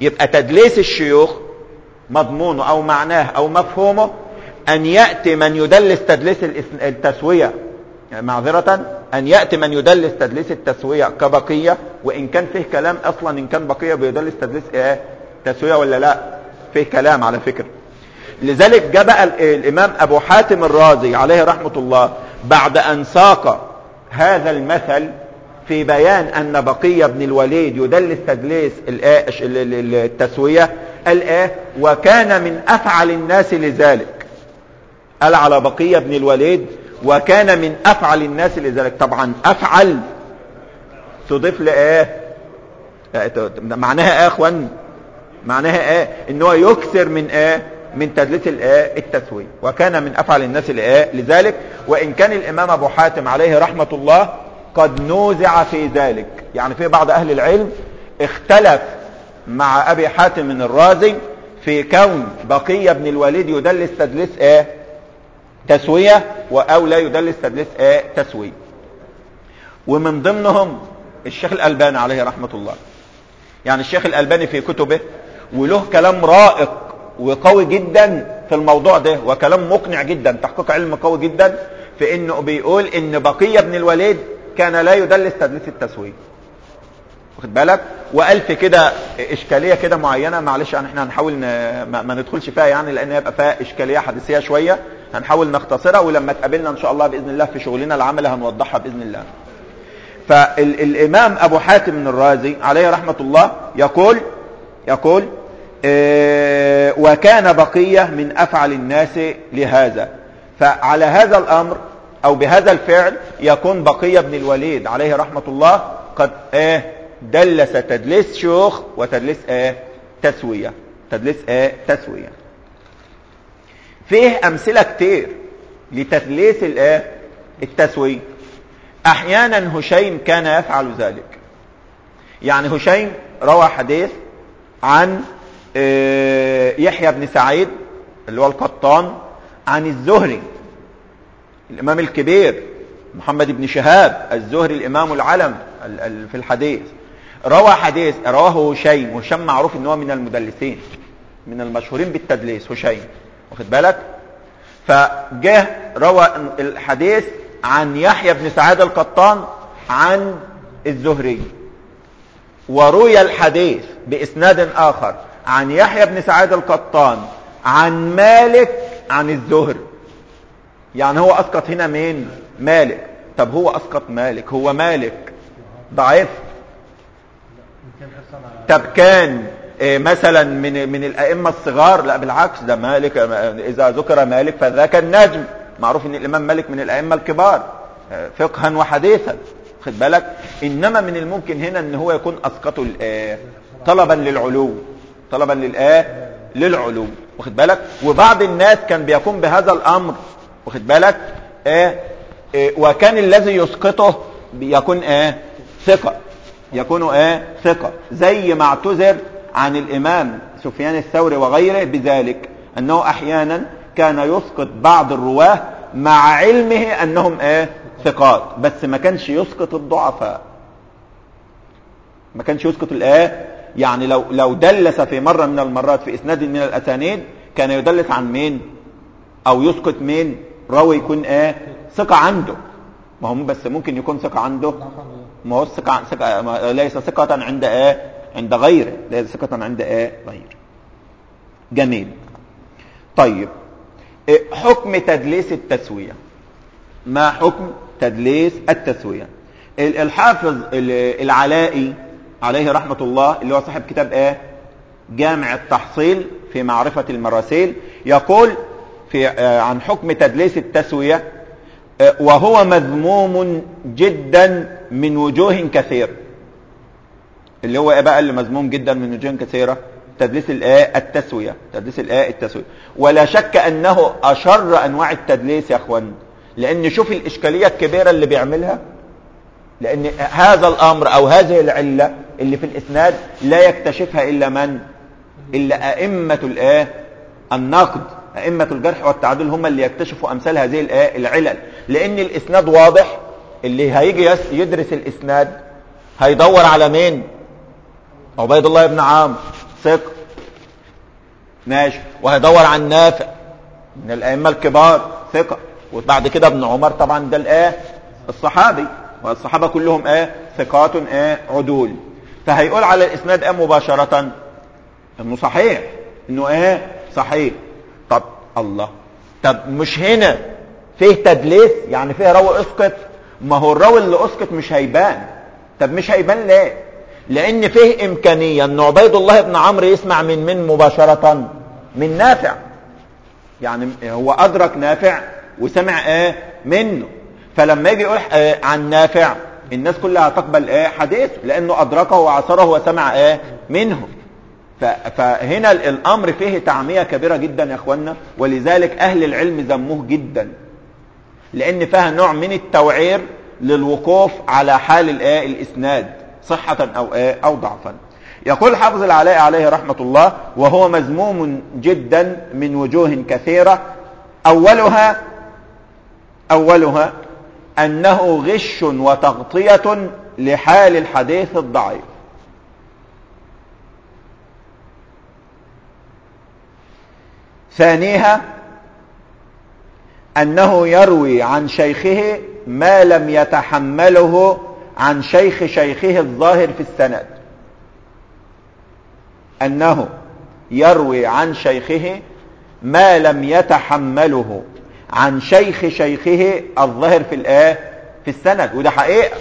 يبقى تدليس الشيوخ مضمونه أو معناه أو مفهومه أن يأتي من يدلس تدليس التسوية. معذرة أن يأتي من يدلس تدليس التسوية كبقية وإن كان فيه كلام أصلا إن كان بقية بيدلس تدليس إيه تسوية ولا لا؟ فيه كلام على فكرة. لذلك جاء بقى الإمام أبو حاتم الرازي عليه رحمة الله بعد أن ساق هذا المثل في بيان أن بقية بن الوليد يدلس تدليس التسوية قال إيه وكان من أفعل الناس لذلك. قال على بقية بن الوليد وكان من أفعل الناس لذلك. طبعا أفعل. تضيف لايه معناها إيه اخوان معناها إيه إن هو يكثر من إيه من تدليس الايه التسوية. وكان من أفعل الناس الايه لذلك. وإن كان الإمام أبو حاتم عليه رحمة الله قد نوزع في ذلك. يعني في بعض أهل العلم اختلف مع أبي حاتم الرازي في كون بقية بن الوليد يدلس تدليس إيه؟ تسوية أو لا يدلس تدليس إيه؟ تسوية. ومن ضمنهم الشيخ الألباني عليه رحمة الله. يعني الشيخ الألباني في كتبه وله كلام رائق وقوي جدا في الموضوع ده وكلام مقنع جدا تحقيق علم قوي جدا في إنه بيقول إن بقية بن الوليد كان لا يدلس تدليس التسويه واخد بالك؟ وقال في كده إشكالية كده معينة معلش يعني إحنا هنحاول. ما... ندخلش فيها يعني لأن هيبقى فيها إشكالية حديثية شوية. هنحاول نختصرها ولما تقابلنا إن شاء الله بإذن الله في شغلنا العملي هنوضحها بإذن الله. فالامام أبو حاتم الرازي عليه رحمة الله يقول يقول آه وكان بقية من أفعل الناس لهذا. فعلى هذا الأمر أو بهذا الفعل يكون بقية بن الوليد عليه رحمة الله قد إيه دلس تدليس شيوخ وتدليس إيه تسوية تدليس إيه تسوية. فيه أمثلة كتير لتدليس الايه التسوية. أحيانا هشيم كان يفعل ذلك. يعني هشيم روى حديث عن يحيى بن سعيد اللي هو القطان عن الزهري. الإمام الكبير محمد بن شهاب الزهري الإمام العلم في الحديث. روى حديث رواه هشيم وهشام معروف إن هو من المدلسين من المشهورين بالتدليس هشيم. واخد بالك؟ فجاء روى الحديث عن يحيى بن سعيد القطان عن الزهري. وروي الحديث بإسناد آخر عن يحيى بن سعيد القطان عن مالك عن الزهري. يعني هو أسقط هنا مين؟ مالك. طب هو أسقط مالك؟ هو مالك. ضعيف. طب كان إيه، مثلا من من الأئمة الصغار؟ لا بالعكس ده مالك إذا ذكر مالك فذاك النجم. معروف إن الإمام مالك من الأئمة الكبار. فقها وحديثا. خد بالك؟ إنما من الممكن هنا إن هو يكون اسقطه الآه طلبا للعلو طلبا للآه للعلو واخد بالك؟ وبعض الناس كان بيقوم بهذا الأمر. واخد بالك؟ آه آه وكان الذي يسقطه يكون آه ثقة. يكون آه ثقة. زي ما اعتذر عن الإمام سفيان الثوري وغيره بذلك أنه أحيانا كان يسقط بعض الرواة مع علمه أنهم إيه ثقات. بس ما كانش يسقط الضعفاء. ما كانش يسقط الايه يعني لو لو دلس في مرة من المرات في إسناد من الأسانيد كان يدلس عن مين؟ أو يسقط مين؟ راوي يكون إيه؟ ثقة عنده. ما هم بس ممكن يكون ثقة عنده. ما هو ثقه ما- ليس ثقة عند إيه؟ عند غيره. ليس ثقة عند إيه؟ غيره. جميل. طيب. إيه حكم تدليس التسوية. ما حكم تدليس التسوية؟ ال- الحافظ ال- العلائي عليه رحمة الله اللي هو صاحب كتاب إيه؟ جامع التحصيل في معرفة المراسيل يقول في آه، عن حكم تدليس التسوية آه، وهو مذموم جدا من وجوه كثيرة اللي هو إيه بقى اللي مذموم جدا من وجوه كثيرة؟ تدليس الايه التسوية. تدليس الايه التسوية. ولا شك أنه أشر أنواع التدليس يا إخوان. لأن شوف الإشكالية الكبيرة اللي بيعملها. لأن هذا الأمر أو هذه العلة اللي في الإسناد لا يكتشفها إلا من؟ إلا أئمة الايه النقد. أئمة الجرح والتعديل هم اللي يكتشفوا أمثال هذه العلل. لأن الإسناد واضح. اللي هيجي يدرس الإسناد هيدور على مين؟ عبيد الله بن عامر ثقة ماشي. وهيدور عن نافع. من الأئمة الكبار. ثقة. وبعد كده ابن عمر طبعا ده الايه الصحابي. والصحابة كلهم إيه ثقات إيه عدول. فهيقول على الإسناد إيه مباشرة إنه صحيح. إنه إيه صحيح. الله. طب مش هنا فيه تدليس؟ يعني فيه راوي أسقط؟ ما هو الراوي اللي أسقط مش هيبان. طب مش هيبان ليه؟ لأن فيه إمكانية إن عبيد الله بن عمرو يسمع من من مباشرة؟ من نافع. يعني هو أدرك نافع وسمع إيه؟ منه. فلما يجي يقول آه عن نافع الناس كلها تقبل إيه؟ حديثه لأنه أدركه وعصره وسمع إيه؟ منه. فهنا ال- الأمر فيه تعمية كبيرة جدا يا اخوانا ولذلك أهل العلم ذموه جدا لأن فيها نوع من التوعير للوقوف على حال الإيه؟ الإسناد صحة أو إيه؟ أو ضعفا. يقول حافظ العلاء عليه رحمة الله وهو مذموم جدا من وجوه كثيرة أولها أولها أنه غش وتغطية لحال الحديث الضعيف. ثانيها أنه يروي عن شيخه ما لم يتحمله عن شيخ شيخه الظاهر في السند. أنه يروي عن شيخه ما لم يتحمله عن شيخ شيخه الظاهر في الآه في السند. وده حقيقة.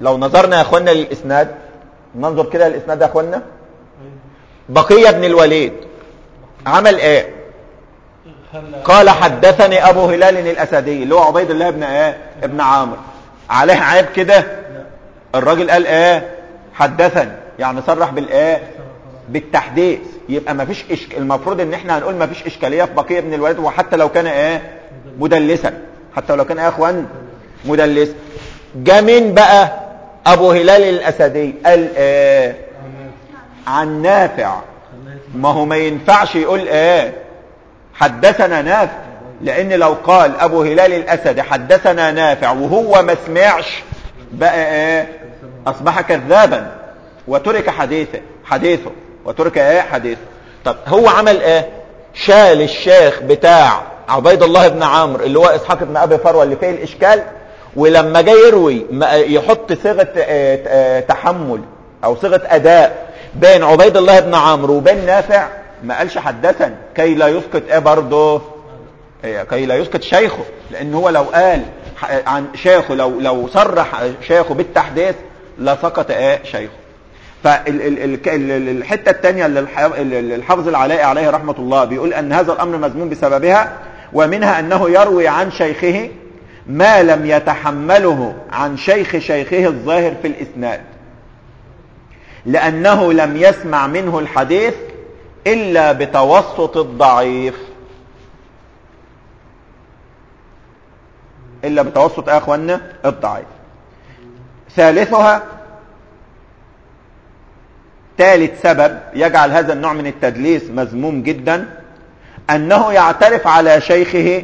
لو نظرنا يا أخوانا للإسناد ننظر كده للإسناد يا أخوانا. بقية بن الوليد عمل إيه؟ قال حدثني أبو هلال الأسدي اللي هو عبيد الله بن إيه؟ ابن عامر. عليه عيب كده؟ الراجل قال إيه؟ حدثني. يعني صرح بالايه بالتحديث. يبقى ما فيش إشك... المفروض إن إحنا هنقول ما فيش إشكالية في بقية بن الوليد وحتى لو كان إيه؟ مدلسا. حتى لو كان إيه إخوان مدلس. جا مين بقى؟ أبو هلال الأسدي. قال إيه؟ عن نافع. ما هو ما ينفعش يقول إيه حدثنا نافع. لأن لو قال أبو هلال الاسدي حدثنا نافع وهو ما سمعش بقى إيه أصبح كذابا. وترك حديثه حديثه. وترك إيه حديثه. طب هو عمل إيه شال الشيخ بتاع عبيد الله بن عمرو اللي هو إسحاق بن أبي فروة اللي فيه الإشكال ولما جاي يروي يحط صيغة آه، آه، تحمل أو صيغة أداء بين عبيد الله بن عمرو وبين نافع ما قالش حدثني كي لا يسقط إيه برضه كي لا يسكت شيخه. لأن هو لو قال عن شيخه لو لو صرح شيخه بالتحديث لسقط إيه شيخه. فالحته الثانية اللي الحافظ العلائي عليه رحمة الله بيقول أن هذا الأمر مذموم بسببها ومنها أنه يروي عن شيخه ما لم يتحمله عن شيخ شيخه الظاهر في الإسناد. لأنه لم يسمع منه الحديث إلا بتوسط الضعيف. إلا بتوسط يا اخوانا الضعيف. ثالثها ثالث سبب يجعل هذا النوع من التدليس مذموم جدا أنه يعترف على شيخه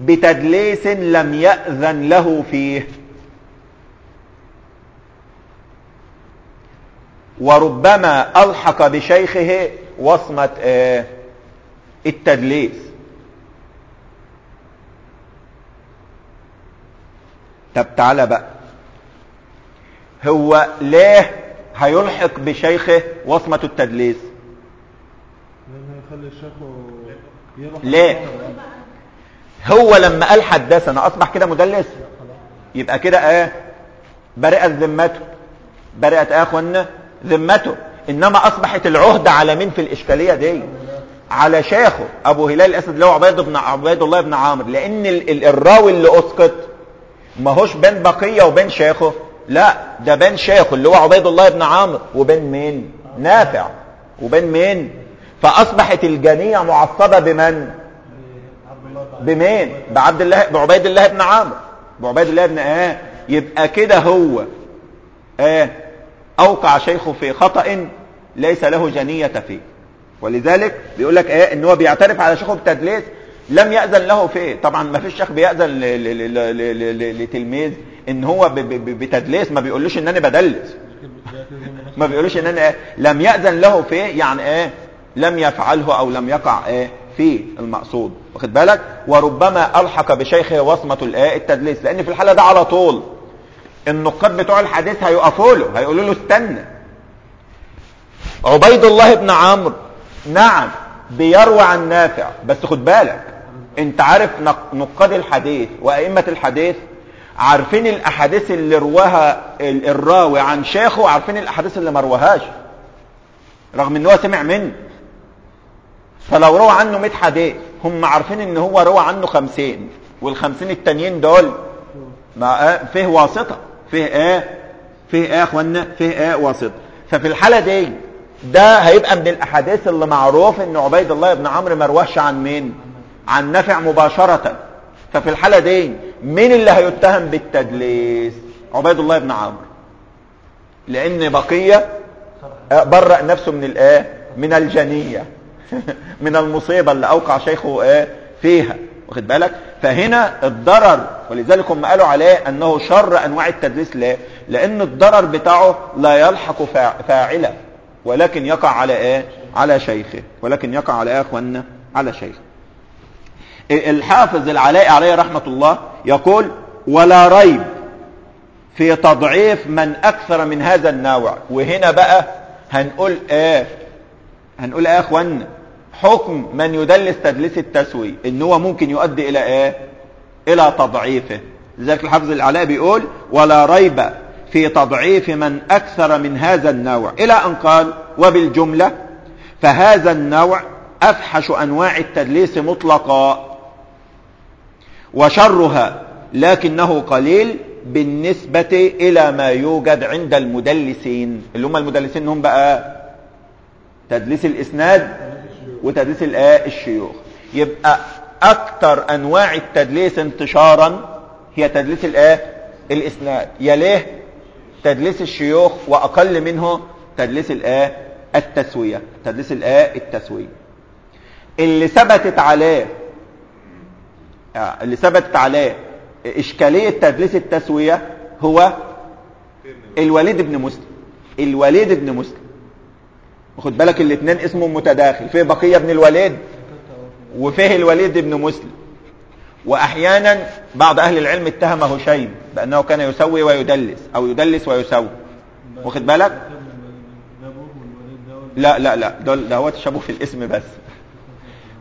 بتدليس لم يأذن له فيه. وربما ألحق بشيخه وصمة آه، التدليس. طب تعالى بقى. هو ليه هيلحق بشيخه وصمة التدليس؟
لأنه يخلي الشيخ
ليه؟ هو لما قال حدثنا أصبح كده مدلس؟ يبقى كده إيه؟ برئت ذمته برئت اخوانا ذمته. إنما أصبحت العهدة على مين في الإشكالية دي؟ على شيخه أبو هلال الأسد اللي هو عبيد بن عبيد الله بن عامر. لأن ال- ال- الراوي اللي أسقط ما هوش بين بقية وبين شيخه. لا ده بين شيخه اللي هو عبيد الله بن عامر. وبين مين؟ نافع. وبين مين؟ فأصبحت الجنية معصبة بمن؟ بمين؟ بعبد الله بعبيد الله بن عامر. بعبيد الله بن إيه يبقى كده هو. إيه أوقع شيخه في خطأ ليس له جنية فيه. ولذلك بيقول لك إيه؟ إن هو بيعترف على شيخه بتدليس لم يأذن له فيه. طبعا ما فيش شيخ بيأذن لتلميذ إن هو بتدليس ما بيقولوش ان أنا بدلس. ما بيقولوش ان أنا إيه؟ لم يأذن له فيه يعني إيه؟ لم يفعله أو لم يقع إيه؟ فيه المقصود. واخد بالك؟ وربما ألحق بشيخه وصمة الإيه؟ التدليس لأن في الحالة ده على طول. النقاد بتوع الحديث هيقفوا له هيقولوا له استنى. عبيد الله بن عمرو نعم بيروي عن نافع بس خد بالك أنت عارف نق- نقاد الحديث وأئمة الحديث عارفين الأحاديث اللي رواها ال- الراوي عن شيخه وعارفين الأحاديث اللي ما رواهاش رغم إن هو سمع منه. فلو روى عنه 100 حديث هم عارفين إن هو روى عنه 50 والخمسين التانيين دول ما آه فيه واسطة. فيه إيه؟ فيه يا أخوانا؟ فيه إيه واسطة ففي الحالة دي ده هيبقى من الأحاديث اللي معروف إن عبيد الله بن عمرو ما رواش عن مين؟ عن نافع مباشرة. ففي الحالة دي مين اللي هيتهم بالتدليس؟ عبيد الله بن عمرو. لأن بقية آه، برأ نفسه من الإيه؟ من الجنية. من المصيبة اللي أوقع شيخه إيه؟ فيها. واخد بالك؟ فهنا الضرر ولذلك هم قالوا عليه أنه شر أنواع التدليس ليه؟ لأن الضرر بتاعه لا يلحق فاع- فاعله ولكن يقع على إيه؟ على شيخه ولكن يقع على إيه اخوانا على شيخه. الحافظ العلاء عليه رحمة الله يقول ولا ريب في تضعيف من أكثر من هذا النوع. وهنا بقى هنقول إيه؟ هنقول إيه اخوانا حكم من يدلس تدليس التسوي إن هو ممكن يؤدي إلى إيه؟ إلى تضعيفه. لذلك الحافظ العلاء بيقول ولا ريب في تضعيف من أكثر من هذا النوع. إلى أن قال وبالجملة فهذا النوع أفحش أنواع التدليس مطلقا وشرها لكنه قليل بالنسبة إلى ما يوجد عند المدلسين. اللي هم المدلسين هم بقى تدليس الإسناد وتدليس الآه الشيوخ. يبقى أكتر أنواع التدليس انتشارا هي تدليس الآه الإسناد. يليه تدليس الشيوخ وأقل منه تدليس الآه التسوية تدليس الآه التسوية. اللي ثبتت عليه آه، اللي ثبتت عليه إشكالية تدليس التسوية هو الوليد بن مسلم. الوليد بن مسلم. واخد بالك الاثنين اسمهم متداخل فيه بقية بن الوليد وفيه الوليد بن مسلم. وأحيانا بعض أهل العلم اتهم هشيم بأنه كان يسوي ويدلس أو يدلس ويسوي. واخد بالك؟ لا لا لا دول ده هو تشابه في الاسم بس.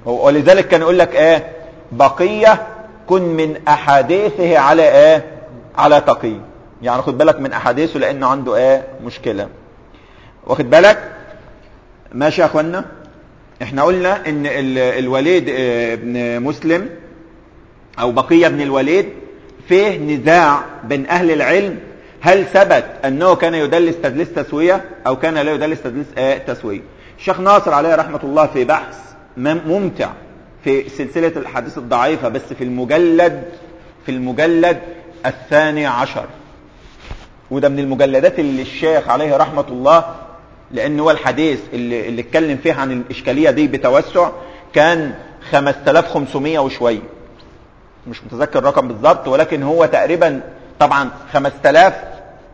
ولذلك كان يقول لك إيه؟ بقية كن من أحاديثه على إيه؟ على تقي يعني خد بالك من أحاديثه لأنه عنده إيه؟ مشكلة. واخد بالك؟ ماشي يا أخوانا؟ إحنا قلنا إن ال- الوليد آه، ابن مسلم أو بقية بن الوليد فيه نزاع بين أهل العلم. هل ثبت أنه كان يدلس تدليس تسوية أو كان لا يدلس تدليس آه تسوية؟ الشيخ ناصر عليه رحمة الله في بحث مم- ممتع في سلسلة الأحاديث الضعيفة بس في المجلد في المجلد الثاني عشر. وده من المجلدات اللي الشيخ عليه رحمة الله لأن هو الحديث اللي, اللي اتكلم فيه عن الإشكالية دي بتوسع كان 5500 وشوية مش متذكر الرقم بالظبط ولكن هو تقريبا طبعا 5000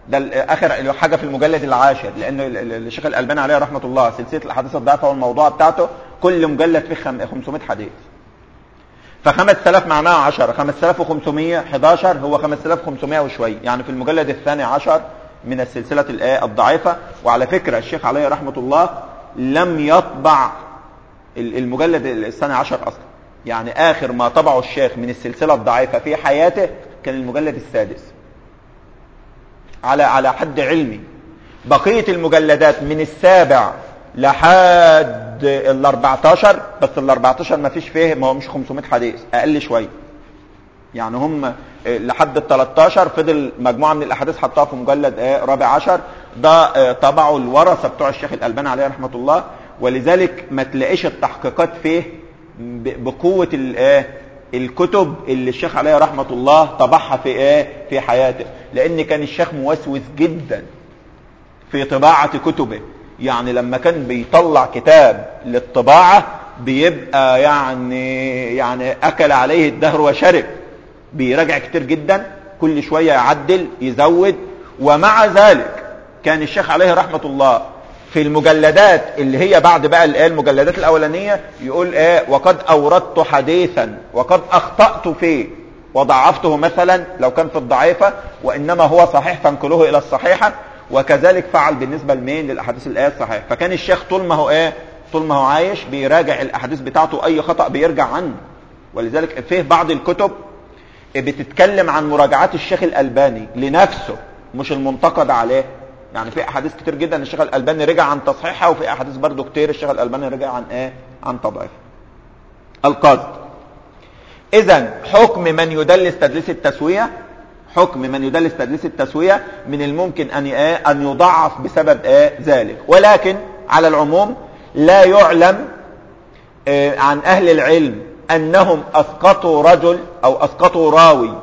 ده آخر حاجة في المجلد العاشر لأن ال- ال- الشيخ الألباني عليه رحمة الله سلسلة الأحاديث الضعيفه والموضوع بتاعته كل مجلد فيه خم- 500 حديث. ف 5000 معناها 10 5500 11 هو 5500 وشويه يعني في المجلد الثاني عشر من السلسلة الآية الضعيفة. وعلى فكرة الشيخ عليه رحمة الله لم يطبع ال- المجلد الثاني عشر أصلا. يعني آخر ما طبعه الشيخ من السلسلة الضعيفة في حياته كان المجلد السادس. على على حد علمي. بقية المجلدات من السابع لحد ال 14 بس ال 14 ما فيش فيه ما هو مش 500 حديث أقل شوية. يعني هم آه، لحد ال 13 فضل مجموعة من الأحاديث حطها في مجلد آه، رابع عشر. ده آه، طبعه الورثة بتوع الشيخ الألباني عليه رحمة الله. ولذلك ما تلاقيش التحقيقات فيه بقوة الايه الكتب اللي الشيخ عليه رحمة الله طبعها في إيه في حياته. لأن كان الشيخ موسوس جدا في طباعة كتبه. يعني لما كان بيطلع كتاب للطباعة بيبقى يعني يعني أكل عليه الدهر وشرب. بيراجع كتير جدا كل شوية يعدل يزود. ومع ذلك كان الشيخ عليه رحمة الله في المجلدات اللي هي بعد بقى الايه المجلدات الأولانية يقول إيه وقد أوردت حديثا وقد أخطأت فيه. وضعفته مثلا لو كان في الضعيفة وإنما هو صحيح فانقلوه إلى الصحيحة. وكذلك فعل بالنسبة لمين؟ للأحاديث الايه الصحيحة. فكان الشيخ طول ما هو إيه طول ما هو عايش بيراجع الأحاديث بتاعته أي خطأ بيرجع عنه. ولذلك فيه بعض الكتب بتتكلم عن مراجعات الشيخ الألباني لنفسه مش المنتقد عليه. يعني في أحاديث كتير جدا الشيخ الألباني رجع عن تصحيحها وفي أحاديث برضو كتير الشيخ الألباني رجع عن إيه؟ عن تضعيفها القصد. اذا حكم من يدلس تدليس التسوية؟ حكم من يدلس تدليس التسوية من الممكن أن إيه؟ أن يضعف بسبب إيه؟ ذلك. ولكن على العموم لا يعلم آه، عن أهل العلم أنهم أسقطوا رجل أو أسقطوا راوي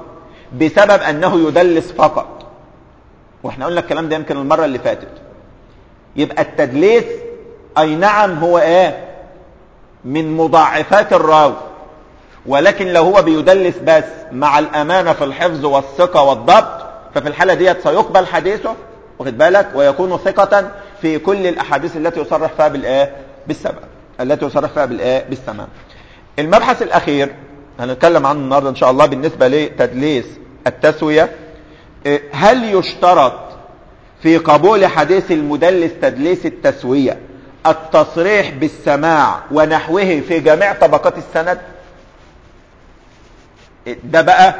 بسبب أنه يدلس فقط. وإحنا قلنا الكلام ده يمكن المرة اللي فاتت. يبقى التدليس أي نعم هو إيه؟ من مضاعفات الراوي. ولكن لو هو بيدلس بس مع الأمانة في الحفظ والثقة والضبط ففي الحالة ديت سيقبل حديثه واخد بالك؟ ويكون ثقة في كل الأحاديث التي يصرح فيها بالإيه؟ بالسبب التي يصرح فيها بالإيه؟ بالسماع المبحث الأخير هنتكلم عنه النهارده إن شاء الله بالنسبة لتدليس التسوية إيه، هل يشترط في قبول حديث المدلس تدليس التسوية التصريح بالسماع ونحوه في جميع طبقات السند؟ ده بقى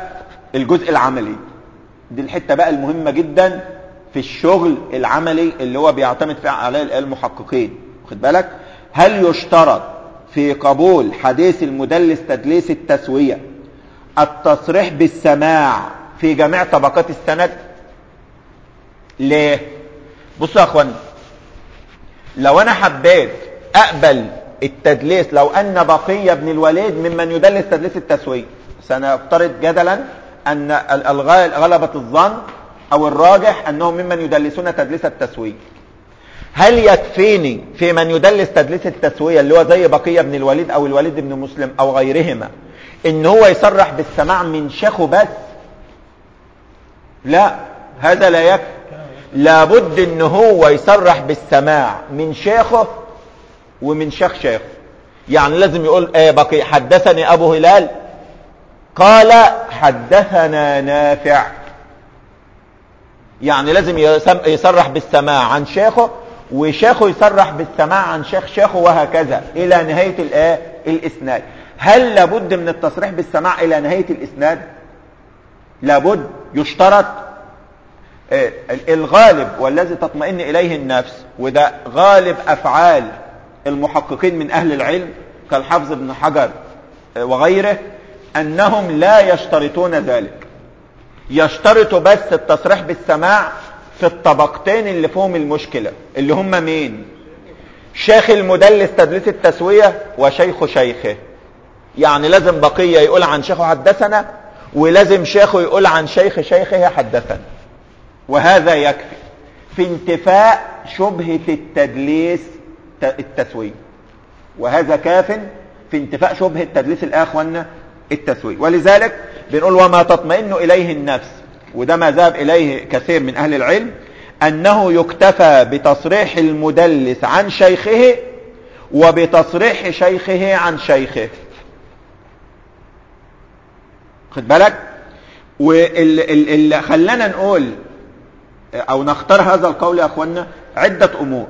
الجزء العملي. دي الحتة بقى المهمة جدا في الشغل العملي اللي هو بيعتمد فيه عليه المحققين. واخد بالك؟ هل يشترط في قبول حديث المدلس تدليس التسوية. التصريح بالسماع في جميع طبقات السند. ليه؟ بصوا يا اخوانا لو أنا حبيت أقبل التدليس لو أن بقية بن الوليد ممن يدلس تدليس التسوية سنفترض جدلا أن غلبة الظن أو الراجح أنهم ممن يدلسون تدليس التسوية. هل يكفيني في من يدلس تدليس التسوية اللي هو زي بقية بن الوليد أو الوليد بن مسلم أو غيرهما إن هو يصرح بالسماع من شيخه بس؟ لا هذا لا يكفي. لابد إن هو يصرح بالسماع من شيخه ومن شيخ شيخه. يعني لازم يقول إيه بقي حدثني أبو هلال؟ قال حدثنا نافع. يعني لازم يصرح بالسماع عن شيخه وشيخه يصرح بالسماع عن شيخ شيخه وهكذا إلى نهاية الايه الإسناد. هل لابد من التصريح بالسماع إلى نهاية الإسناد؟ لابد. يشترط. آه، الغالب والذي تطمئن إليه النفس وده غالب أفعال المحققين من أهل العلم كالحافظ ابن حجر آه، وغيره أنهم لا يشترطون ذلك. يشترطوا بس التصريح بالسماع في الطبقتين اللي فيهم المشكلة اللي هم مين؟ شيخ المدلس تدليس التسوية وشيخ شيخه. يعني لازم بقية يقول عن شيخه حدثنا ولازم شيخه يقول عن شيخ شيخه حدثنا. وهذا يكفي في انتفاء شبهة التدليس التسوية. وهذا كاف في انتفاء شبهة تدليس الآخوان التسوية. ولذلك بنقول وما تطمئن إليه النفس. وده ما ذهب إليه كثير من أهل العلم أنه يكتفى بتصريح المدلس عن شيخه وبتصريح شيخه عن شيخه. خد بالك؟ واللي خلانا نقول أو نختار هذا القول يا أخوانا عدة أمور.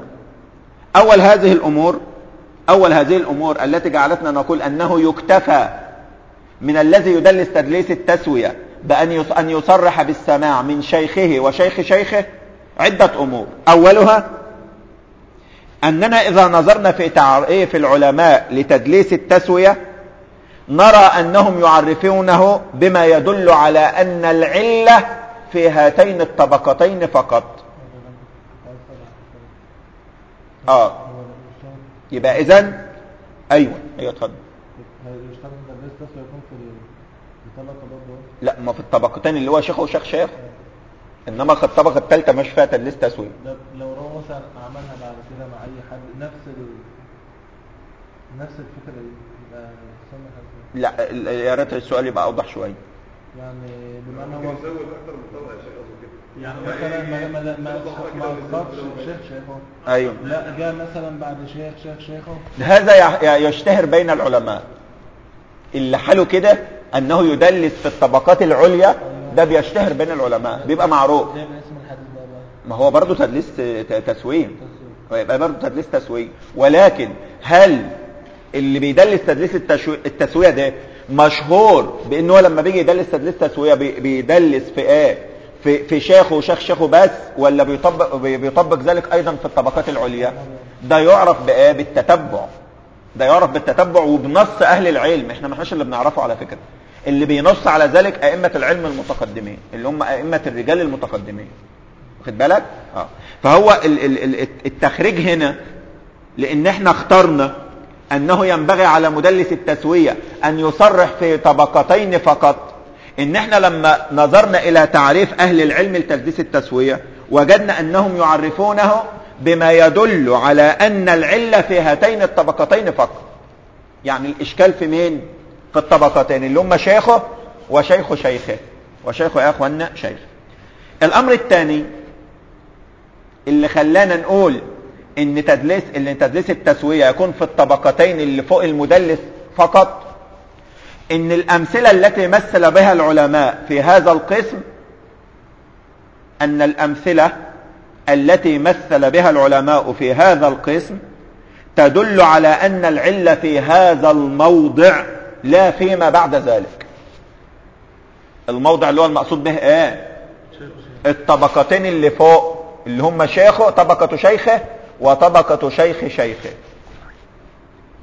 أول هذه الأمور أول هذه الأمور التي جعلتنا نقول أنه يكتفى من الذي يدلس تدليس التسوية. بأن أن يصرح بالسماع من شيخه وشيخ شيخه عدة أمور. أولها أننا إذا نظرنا في تعريف العلماء لتدليس التسوية نرى أنهم يعرفونه بما يدل على أن العلة في هاتين الطبقتين فقط. آه. يبقى إذن أيوة أيوة اتفضل. لا ما في الطبقتين اللي هو شيخ وشيخ شيخ. إنما في الطبقة الثالثه مش فيها تدليس تسويه
لو هو مثلا عملها بعد كده مع أي حد نفس ال... نفس الفكرة دي
لا يا ريت السؤال يبقى أوضح شوية.
يعني بمعنى هو يعني مثلا ما ما ما ما شيخ. شيخه
أيوه.
لا جاء مثلا بعد شيخ شيخ شيخه
هذا يشتهر بين العلماء. اللي حاله كده أنه يدلس في الطبقات العليا ده بيشتهر بين العلماء بيبقى معروف. ما هو برضه تدليس تسويه ويبقى برضه تدليس تسويه ولكن هل اللي بيدلس تدليس التسوية ده مشهور بأنه لما بيجي يدلس تدليس تسوية بيدلس في إيه؟ في في شيخه وشيخ شيخه بس ولا بيطبق بيطبق ذلك أيضا في الطبقات العليا؟ ده يعرف بإيه؟ بالتتبع. ده يعرف بالتتبع وبنص أهل العلم. إحنا ما إحناش اللي بنعرفه على فكرة. اللي بينص على ذلك أئمة العلم المتقدمين اللي هم أئمة الرجال المتقدمين. واخد بالك؟ آه. فهو التخريج هنا لأن إحنا اخترنا أنه ينبغي على مدلس التسوية أن يصرح في طبقتين فقط. إن إحنا لما نظرنا إلى تعريف أهل العلم لتدليس التسوية وجدنا أنهم يعرفونه بما يدل على أن العلة في هاتين الطبقتين فقط. يعني الإشكال في مين؟ في الطبقتين اللي هم شيخه وشيخ شيخه وشيخه يا اخوانا شيخ. الأمر الثاني اللي خلانا نقول إن تدليس إن تدليس التسوية يكون في الطبقتين اللي فوق المدلس فقط إن الأمثلة التي مثل بها العلماء في هذا القسم أن الأمثلة التي مثل بها العلماء في هذا القسم تدل على أن العلة في هذا الموضع لا فيما بعد ذلك. الموضع اللي هو المقصود به إيه؟ الطبقتين اللي فوق اللي هم شيخه طبقة شيخه وطبقة شيخ شيخه.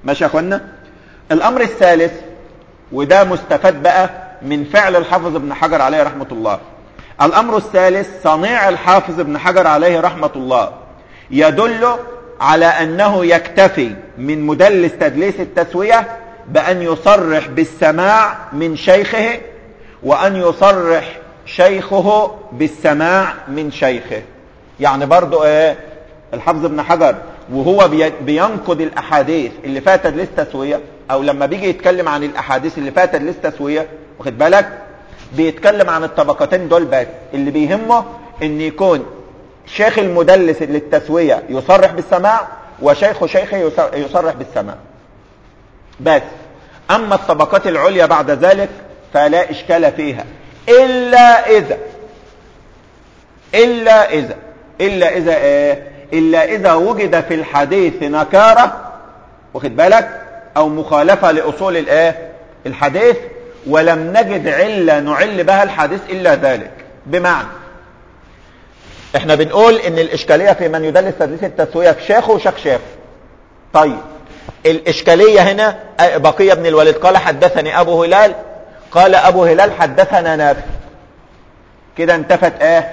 ماشي يا أخوانا؟ الأمر الثالث وده مستفاد بقى من فعل الحافظ ابن حجر عليه رحمة الله. الأمر الثالث صنيع الحافظ ابن حجر عليه رحمة الله يدل على أنه يكتفي من مدلس تدليس التسوية بأن يصرح بالسماع من شيخه وأن يصرح شيخه بالسماع من شيخه. يعني برضو إيه؟ الحافظ ابن حجر وهو بينقد الأحاديث اللي فيها تدليس تسويه أو لما بيجي يتكلم عن الأحاديث اللي فيها تدليس تسويه واخد بالك؟ بيتكلم عن الطبقتين دول بس. اللي بيهمه إن يكون شيخ المدلس للتسوية يصرح بالسماع وشيخ شيخه يصرح بالسماع. بس. أما الطبقات العليا بعد ذلك فلا إشكال فيها. إلا إذا إلا إذا إلا إذا إيه؟ إلا إذا وجد في الحديث نكارة واخد بالك؟ أو مخالفة لأصول الإيه؟ الحديث ولم نجد علة نعل بها الحديث إلا ذلك. بمعنى إحنا بنقول إن الإشكالية في من يدلس تدليس التسوية في شيخه وشيخ شيخه. طيب. الإشكالية هنا بقية بن الوليد قال حدثني أبو هلال. قال أبو هلال حدثنا نافع. كده انتفت إيه؟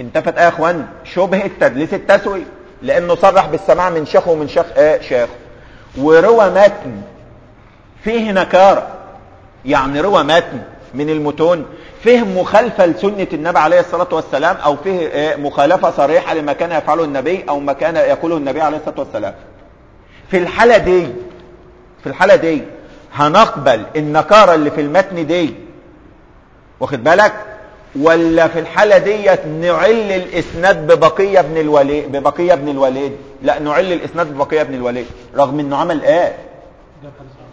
انتفت إيه يا إخوان؟ شبهة تدليس التسوية لأنه صرح بالسماع من شيخه ومن شيخ إيه شيخه وروى متن. فيه نكارة. يعني روى متن من المتون. فيه مخالفة لسنة النبي عليه الصلاة والسلام أو فيه إيه مخالفة صريحة لما كان يفعله النبي أو ما كان يقوله النبي عليه الصلاة والسلام. في الحالة دي في الحالة دي هنقبل النكارة اللي في المتن دي. واخد بالك؟ ولا في الحالة ديت نعل الإسناد ببقية بن الوليد ببقية بن الوليد؟ لا نعل الإسناد ببقية بن الوليد رغم إنه عمل
إيه؟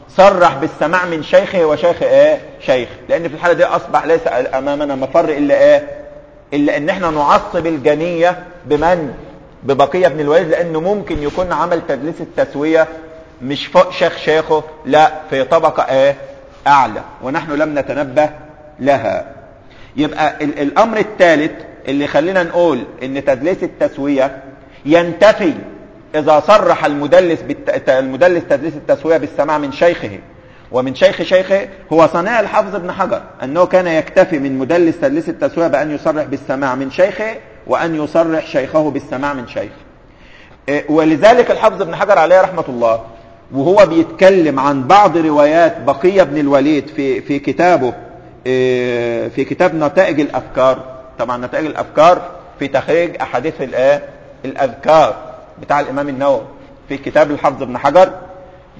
صرح بالسماع من شيخه وشيخ إيه؟ شيخ. لأن في الحالة دي أصبح ليس أمامنا مفر إلا إيه؟ إلا إن إحنا نعصب الجنية بمن؟ ببقية بن الوليد لأنه ممكن يكون عمل تدليس التسوية مش فوق شيخ شيخه لا في طبقة إيه؟ أعلى ونحن لم نتنبه لها. يبقى ال الأمر الثالث اللي خلينا نقول إن تدليس التسوية ينتفي إذا صرح المدلس بالت... المدلس تدليس التسوية بالسماع من شيخه. ومن شيخ شيخه هو صنيع الحافظ ابن حجر أنه كان يكتفي من مدلس تدليس التسوية بأن يصرح بالسماع من شيخه وأن يصرح شيخه بالسماع من شيخه إيه، ولذلك الحافظ ابن حجر عليه رحمة الله وهو بيتكلم عن بعض روايات بقية بن الوليد في في كتابه إيه، في كتاب نتائج الأفكار. طبعا نتائج الأفكار في تخريج أحاديث الايه الأذكار بتاع الإمام النووي. في كتاب الحافظ ابن حجر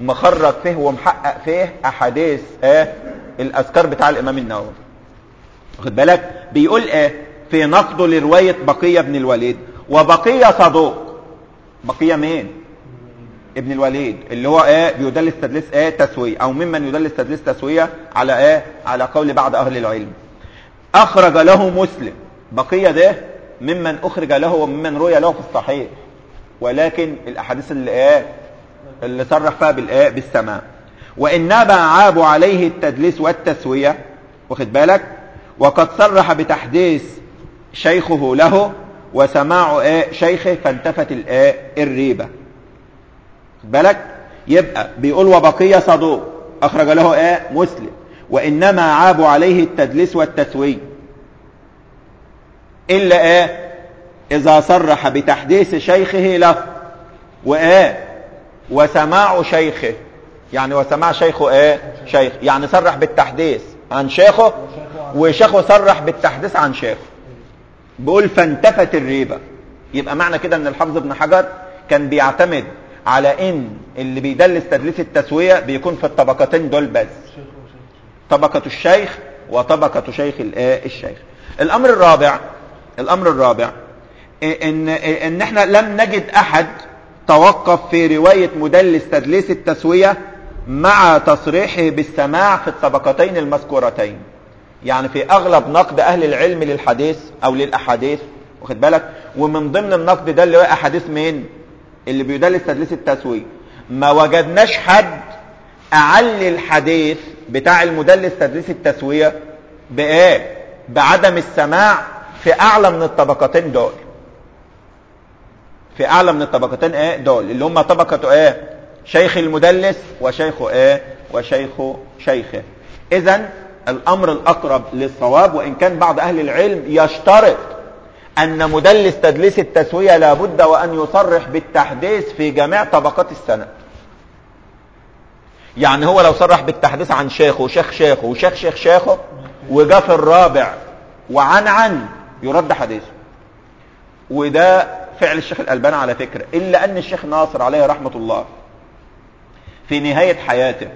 مخرج فيه ومحقق فيه أحاديث إيه الأذكار بتاع الإمام النووي. واخد بالك؟ بيقول إيه في نقده لرواية بقية بن الوليد. وبقية صدوق. بقية مين؟ ابن الوليد. اللي هو إيه؟ بيدلس تدليس إيه؟ تسوية. أو ممن يدلس تدليس تسوية على إيه؟ على قول بعض أهل العلم. أخرج له مسلم. بقية ده ممن أخرج له وممن روي له في الصحيح. ولكن الأحاديث اللي إيه؟ اللي صرح فيها بالايه بالسماع. وانما عابوا عليه التدليس والتسوية. واخد بالك؟ وقد صرح بتحديث شيخه له وسماع إيه شيخه فانتفت الايه الريبة. خد بالك؟ يبقى بيقول وبقية صدوق أخرج له إيه مسلم. وإنما عابوا عليه التدليس والتسوية إلا إيه؟ إذا صرح بتحديث شيخه له. وإيه؟ وسماع شيخه. يعني وسماع شيخه إيه؟ شيخ. يعني صرح بالتحديث عن شيخه وشيخه صرح بالتحديث عن شيخه. بيقول فانتفت الريبة. يبقى معنى كده إن الحافظ ابن حجر كان بيعتمد على إن اللي بيدلس تدليس التسوية بيكون في الطبقتين دول بس. طبقة الشيخ وطبقة شيخ الايه الشيخ. الأمر الرابع الأمر الرابع ان إن إحنا لم نجد أحد توقف في رواية مدلس تدليس التسوية مع تصريحه بالسماع في الطبقتين المذكورتين. يعني في أغلب نقد أهل العلم للحديث أو للأحاديث واخد بالك؟ ومن ضمن النقد ده اللي هو أحاديث مين؟ اللي بيدلس تدليس التسوية ما وجدناش حد اعلي الحديث بتاع المدلس تدليس التسوية بإيه؟ بعدم السماع في أعلى من الطبقتين دول. في أعلى من الطبقتين إيه؟ دول. اللي هم طبقة إيه؟ شيخ المدلس وشيخه إيه؟ وشيخه شيخه. اذا الأمر الأقرب للصواب وإن كان بعض أهل العلم يشترط أن مدلس تدليس التسوية لابد وأن يصرح بالتحديث في جميع طبقات السنة يعني هو لو صرح بالتحديث عن شيخه وشيخ شيخه وشيخ شيخ شيخه وجاء في الرابع وعن عن يرد حديثه. وده فعل الشيخ الألباني على فكرة إلا أن الشيخ ناصر عليه رحمة الله في نهاية حياته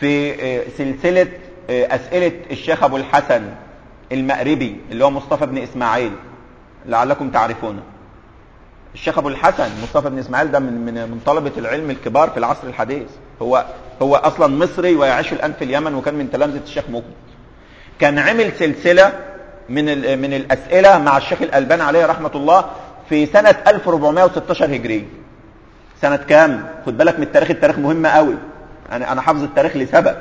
في سلسلة أسئلة الشيخ أبو الحسن المأربي اللي هو مصطفى بن إسماعيل لعلكم تعرفونه. الشيخ أبو الحسن مصطفى بن إسماعيل ده من, من, من طلبة العلم الكبار في العصر الحديث. هو هو أصلا مصري ويعيش الآن في اليمن وكان من تلامذة الشيخ مقبل كان عمل سلسلة من من الأسئلة مع الشيخ الألباني عليه رحمة الله في سنة 1416 هجري. سنة كام؟ خد بالك من التاريخ التاريخ مهم قوي يعني أنا حافظ التاريخ لسبب.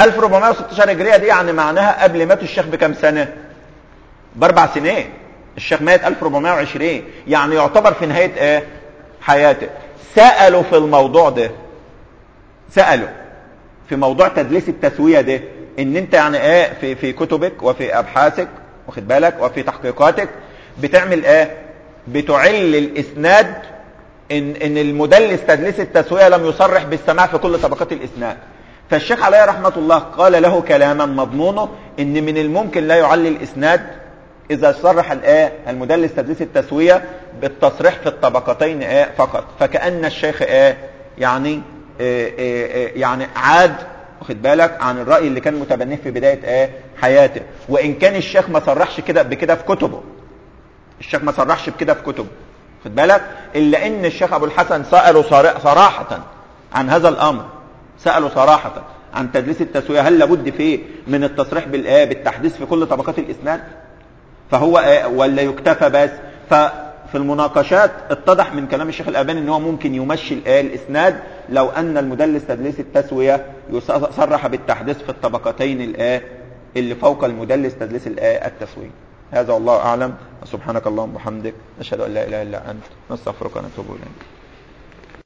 1416 هجرية دي يعني معناها قبل مات الشيخ بكام سنة؟ بأربع سنين. الشيخ مات 1420 يعني يعتبر في نهاية إيه؟ حياته. سألوا في الموضوع ده. سألوا. في موضوع تدليس التسوية ده. إن أنت يعني إيه؟ في في كتبك وفي أبحاثك واخد بالك؟ وفي تحقيقاتك بتعمل إيه؟ بتعل الإسناد إن إن المدلس تدليس التسوية لم يصرح بالسماع في كل طبقات الإسناد. فالشيخ عليه رحمة الله قال له كلاما مضمونه إن من الممكن لا يعلي الإسناد إذا صرح الآية المدلس تدليس التسوية بالتصريح في الطبقتين آية فقط. فكأن الشيخ آية يعني إية إية يعني عاد واخد بالك عن الرأي اللي كان متبنيه في بداية آية حياته. وإن كان الشيخ ما صرحش كده بكده في كتبه. الشيخ ما صرحش بكده في كتبه. خد بالك؟ إلا إن الشيخ أبو الحسن سأله صراحة عن هذا الأمر. سأله صراحة عن تدليس التسوية هل لابد فيه من التصريح بالايه بالتحديث في كل طبقات الاسناد فهو إيه ولا يكتفى بس. ففي المناقشات اتضح من كلام الشيخ الألباني إن هو ممكن يمشي الآية الإسناد لو أن المدلس تدليس التسوية يصرح بالتحديث في الطبقتين اللي فوق المدلس تدليس التسوية. هذا والله أعلم. سبحانك اللهم وبحمدك. نشهد أن لا إله إلا أنت. نستغفرك ونتوب إليك.